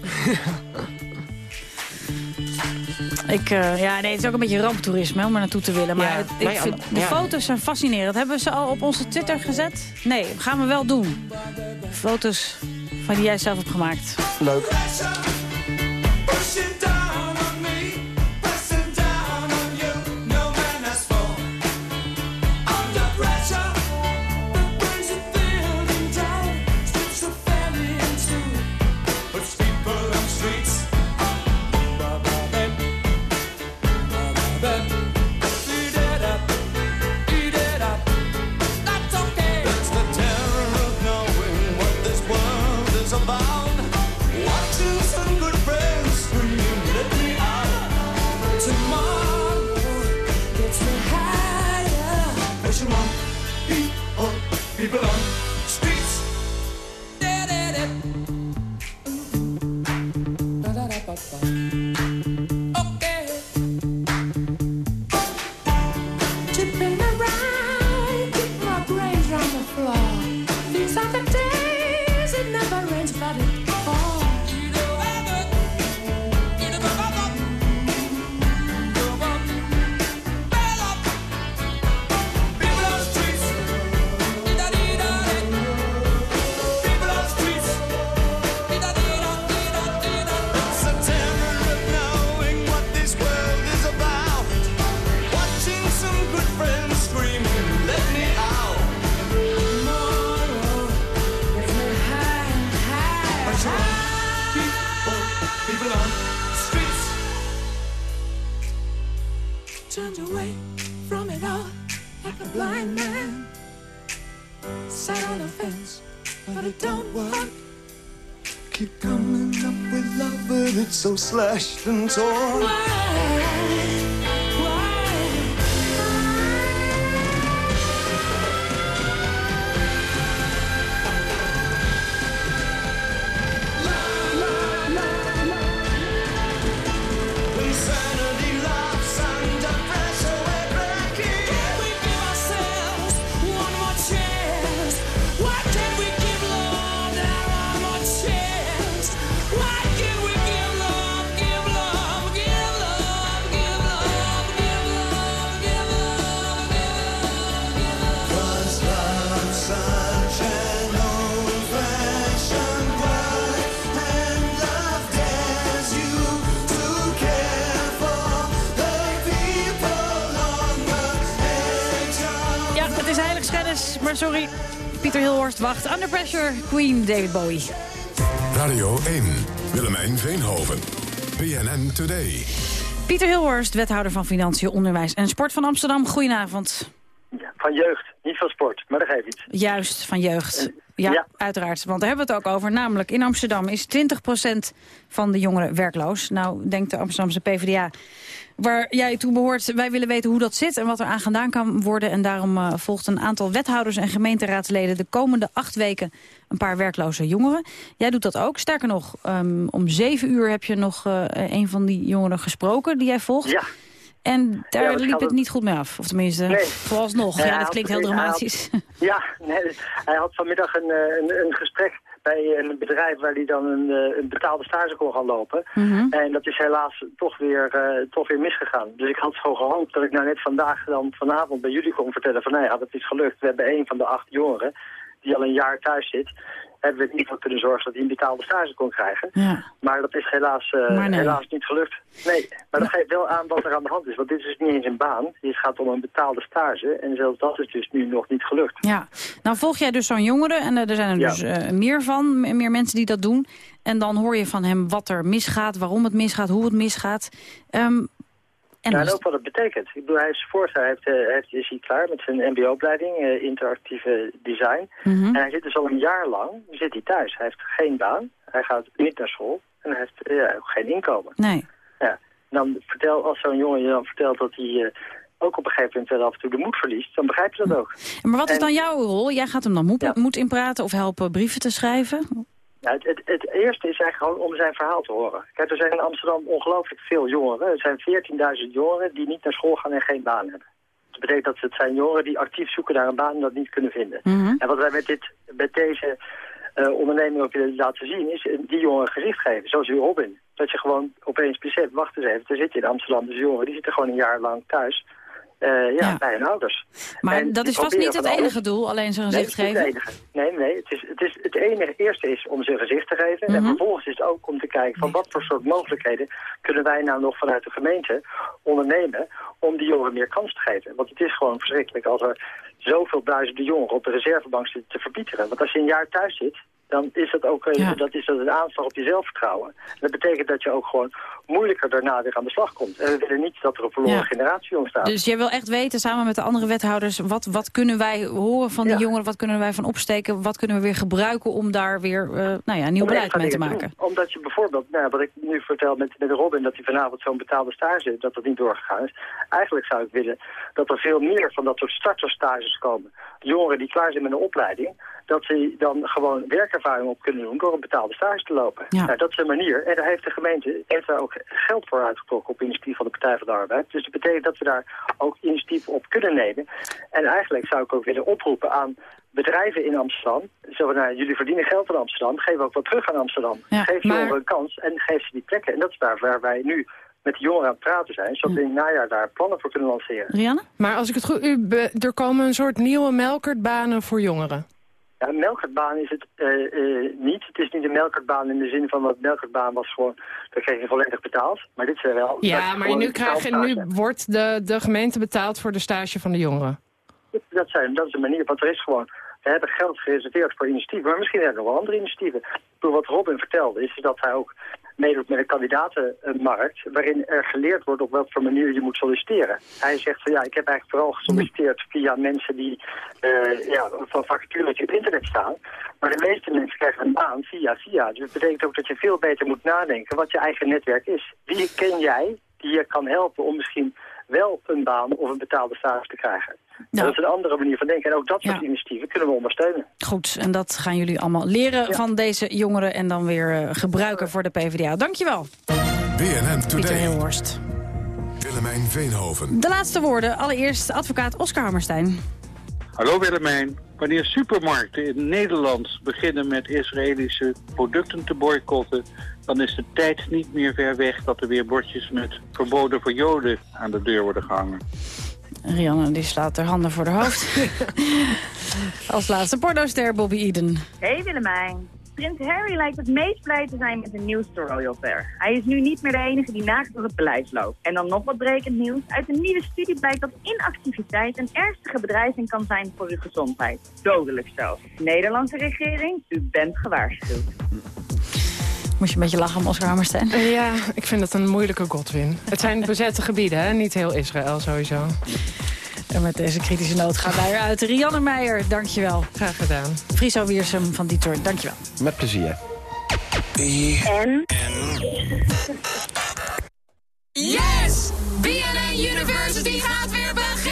S9: Ik, eh, ja, nee, het is ook een beetje ramptoerisme om er naartoe te willen. Maar
S10: Ja.
S9: het- ik
S10: ja,
S9: vind, de
S10: ja.
S9: foto's zijn fascinerend. Hebben we ze al op onze Twitter gezet? Nee, gaan we wel doen. Foto's van die jij zelf hebt gemaakt.
S10: Leuk.
S33: Slashed and torn.
S9: Sorry. Pieter Hilhorst wacht. Under Pressure, Queen, David Bowie.
S35: Radio 1, Willemijn Veenhoven. BNN Today.
S9: Pieter Hilhorst, wethouder van Financiën, Onderwijs en Sport van Amsterdam. Goedenavond.
S43: Van jeugd, niet van sport, maar dat geeft iets.
S9: Juist, van jeugd. Ja, uiteraard. Want daar hebben we het ook over. Namelijk, in Amsterdam is 20% van de jongeren werkloos. Nou, denkt de Amsterdamse PvdA, waar jij toe behoort... wij willen weten hoe dat zit en wat er aan gedaan kan worden. En daarom eh, volgt een aantal wethouders en gemeenteraadsleden... de komende acht weken een paar werkloze jongeren. Jij doet dat ook. Sterker nog, ehm, om zeven uur heb je nog eh, een van die jongeren gesproken... die jij volgt.
S43: Ja.
S9: En daar
S43: Ja,
S9: liep het niet goed mee af. Of tenminste,
S43: Nee.
S9: vooralsnog.
S43: Nee,
S9: ja, dat klinkt heel
S43: had-
S9: dramatisch.
S43: Ja, nee, hij had vanmiddag een, eh, een, een gesprek bij een bedrijf waar hij dan een, eh, een betaalde stage kon gaan lopen.
S9: Mhm.
S43: En dat is helaas toch weer, eh, toch weer misgegaan. Dus ik had zo gehoopt dat ik nou net vandaag dan vanavond bij jullie kon vertellen van nou ja, dat is gelukt. We hebben een van de acht jongeren die al een jaar thuis zit. Hebben we in ieder geval kunnen zorgen dat hij een betaalde stage kon krijgen.
S9: Ja.
S43: Maar dat is helaas, eh,
S9: nee.
S43: helaas niet gelukt. Nee, maar dat geeft wel aan wat er aan de hand is. Want dit is dus niet eens een baan. Het gaat om een betaalde stage. En zelfs dat is dus nu nog niet gelukt.
S9: Ja, nou volg jij dus zo'n jongere en eh, er zijn er
S43: Ja.
S9: dus eh, meer van, meer mensen die dat doen. En dan hoor je van hem wat er misgaat, waarom het misgaat, hoe het misgaat. Ehm, en
S43: ja,
S9: dan
S43: en ook wat het betekent. Ik bedoel, hij is vorig jaar heeft, eh, heeft, is hij klaar met zijn mbo-opleiding, eh, interactieve design.
S9: Mhm.
S43: En hij zit dus al een jaar lang zit hij thuis. Hij heeft geen baan, hij gaat niet naar school en hij heeft eh, ja, ook geen inkomen.
S9: Nee.
S43: Ja. Dan vertel, als zo'n jongen je dan vertelt dat hij eh, ook op een gegeven moment wel af en toe de moed verliest, dan begrijp je dat ook.
S9: Maar wat is
S43: En-
S9: dan jouw rol? Jij gaat hem dan moed, moed inpraten of helpen brieven te schrijven?
S43: Ja, het, het, het eerste is eigenlijk gewoon om zijn verhaal te horen. Kijk, er zijn in Amsterdam ongelooflijk veel jongeren. Er zijn 14.000 jongeren die niet naar school gaan en geen baan hebben. Dat betekent dat het zijn jongeren die actief zoeken naar een baan en dat niet kunnen vinden.
S9: Mhm.
S43: En wat wij met, dit, met deze eh, onderneming ook willen laten zien, is eh, die jongeren gezicht geven. Zoals u Robin. Dat je gewoon opeens beseft, wacht eens even, er zit in Amsterdam dus jongeren, die zitten gewoon een jaar lang thuis. Eh, ja, bij hun ouders.
S9: Maar
S43: En
S9: dat is vast niet het
S43: alles-
S9: enige doel, alleen zijn gezicht geven.
S43: het. Nee, nee, het, is, het, is, het enige eerste is om zijn gezicht te geven. En
S9: Mhm.
S43: vervolgens is het ook om te kijken van wat voor soort mogelijkheden kunnen wij nou nog vanuit de gemeente ondernemen om die jongeren meer kans te geven. Want het is gewoon verschrikkelijk als er zoveel duizenden jongeren op de reservebank zitten te verpieteren. Want als je een jaar thuis zit, dan is dat ook
S9: Ja.
S43: dat is dat een aanslag op je zelfvertrouwen. En dat betekent dat je ook gewoon moeilijker daarna weer aan de slag komt. En we willen niet dat er een verloren
S9: Ja.
S43: generatie ontstaat.
S9: Dus jij wil echt weten, samen met de andere wethouders... wat, wat kunnen wij horen van die
S43: Ja.
S9: jongeren, wat kunnen wij van opsteken... wat kunnen we weer gebruiken om daar weer eh, nou ja, een nieuw beleid mee te maken.
S43: doen. Omdat je bijvoorbeeld, nou, wat ik nu vertel met, met Robin, dat hij vanavond zo'n betaalde stage dat dat niet doorgegaan is. Eigenlijk zou ik willen dat er veel meer van dat soort starterstages komen. Jongeren die klaar zijn met een opleiding, dat ze dan gewoon werkervaring op kunnen doen door een betaalde stage te lopen.
S9: Ja.
S43: Nou, dat is een manier. En daar heeft de gemeente heeft daar ook geld voor uitgetrokken op initiatief van de Partij van de Arbeid. Dus dat betekent dat we daar ook initiatief op kunnen nemen. En eigenlijk zou ik ook willen oproepen aan bedrijven in Amsterdam. Zo van, nou, jullie verdienen geld in Amsterdam, geef ook wat terug aan Amsterdam.
S9: Ja,
S43: geef
S9: maar-
S43: jongeren een kans en geef ze die plekken. En dat is waar, waar wij nu met de jongeren aan het praten zijn, zodat we in het najaar daar plannen voor kunnen lanceren.
S9: Rianne?
S34: Maar als ik het goed... U er komen een soort nieuwe melkertbanen voor jongeren.
S43: Ja, een melkertbaan is het eh, eh, niet. Het is niet een melkertbaan in de zin van wat melkertbaan was gewoon, daar kreeg je volledig betaald. Maar dit er wel. dat
S34: Ja, maar nu, krijgen,
S43: betaalstage.
S34: nu wordt de, de gemeente betaald voor de stage van de jongeren.
S43: Dat, zijn, dat is de manier, want er is gewoon... We hebben geld gereserveerd voor initiatieven, maar misschien zijn er nog wel andere initiatieven. Bedoel, Wat Robin vertelde is dat hij ook meedoet met een kandidatenmarkt... waarin er geleerd wordt op welke manier je moet solliciteren. Hij zegt van ja, ik heb eigenlijk vooral gesolliciteerd via mensen die eh, ja, van vacatures op internet staan. Maar de meeste mensen krijgen een baan via via. Dus dat betekent ook dat je veel beter moet nadenken wat je eigen netwerk is. Wie ken jij die je kan helpen om misschien wel een baan of een betaalde stage te krijgen? Dat is een andere manier van denken. En ook dat soort
S9: Ja.
S43: initiatieven kunnen we ondersteunen.
S9: Goed, en dat gaan jullie allemaal leren van deze jongeren... en dan weer eh, gebruiken voor de PvdA. Dankjewel,
S35: BNN
S9: Pieter
S35: Today. Willemijn Veenhoven.
S9: De laatste woorden. Allereerst advocaat Oscar Hammerstein.
S44: Hallo Willemijn. Wanneer supermarkten in Nederland beginnen met Israëlische producten te boycotten, dan is de tijd niet meer ver weg dat er weer bordjes met verboden voor joden aan de deur worden gehangen.
S9: Rianne die slaat haar handen voor de hoofd. Als laatste pornoster Bobby Eden.
S45: Hey Willemijn. Prins Harry lijkt het meest blij te zijn met de nieuwste royal pair. Hij is nu niet meer de enige die naakt door het paleis loopt. En dan nog wat brekend nieuws. Uit een nieuwe studie blijkt dat inactiviteit een ernstige bedreiging kan zijn voor uw gezondheid. Dodelijk zelfs. Nederlandse regering, u bent gewaarschuwd.
S9: Moest je een beetje lachen om Oscar Hammerstein?
S34: Ja, ik vind het een moeilijke Godwin. Het zijn bezette gebieden, hè? niet heel Israël sowieso.
S9: En met deze kritische noot gaan wij eruit. Rianne Meijer, dankjewel.
S34: Graag gedaan.
S9: Friso Wiersum van Detroit, dankjewel.
S10: Met plezier.
S45: En?
S46: Yes! BNN University gaat weer beginnen!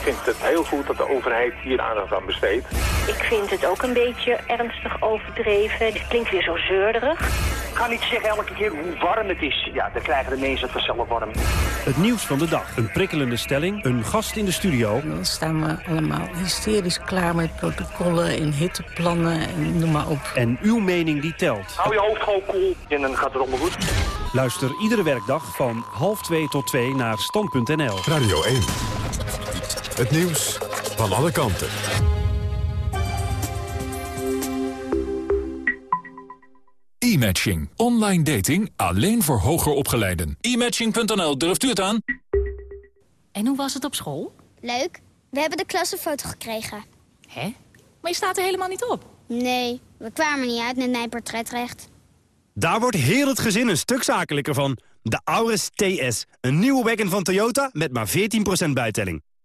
S41: Ik vind het heel goed dat de overheid hier aandacht aan besteedt.
S47: Ik vind het ook een beetje ernstig overdreven. Het klinkt weer zo zeurderig.
S48: Ik ga niet zeggen elke keer hoe warm het is. Ja, dan krijgen de mensen het vanzelf warm.
S7: Het nieuws van de dag. Een prikkelende stelling. Een gast in de studio.
S49: Dan staan we allemaal hysterisch klaar met protocollen en hitteplannen en noem maar op.
S7: En uw mening die telt.
S41: Hou je hoofd gewoon koel en dan gaat het allemaal goed.
S7: Luister iedere werkdag van half 2 tot 2 naar stand.nl.
S35: Radio 1. Het nieuws van alle kanten.
S38: E-matching. Online dating alleen voor hoger opgeleiden. E-matching.nl, durft u het aan?
S50: En hoe was het op school?
S51: Leuk. We hebben de klassenfoto gekregen.
S50: Hè? Maar je staat er helemaal niet op.
S51: Nee, we kwamen niet uit met mijn portretrecht.
S52: Daar wordt heel het gezin een stuk zakelijker van. De Auris TS. Een nieuwe wagon van Toyota met maar 14% bijtelling.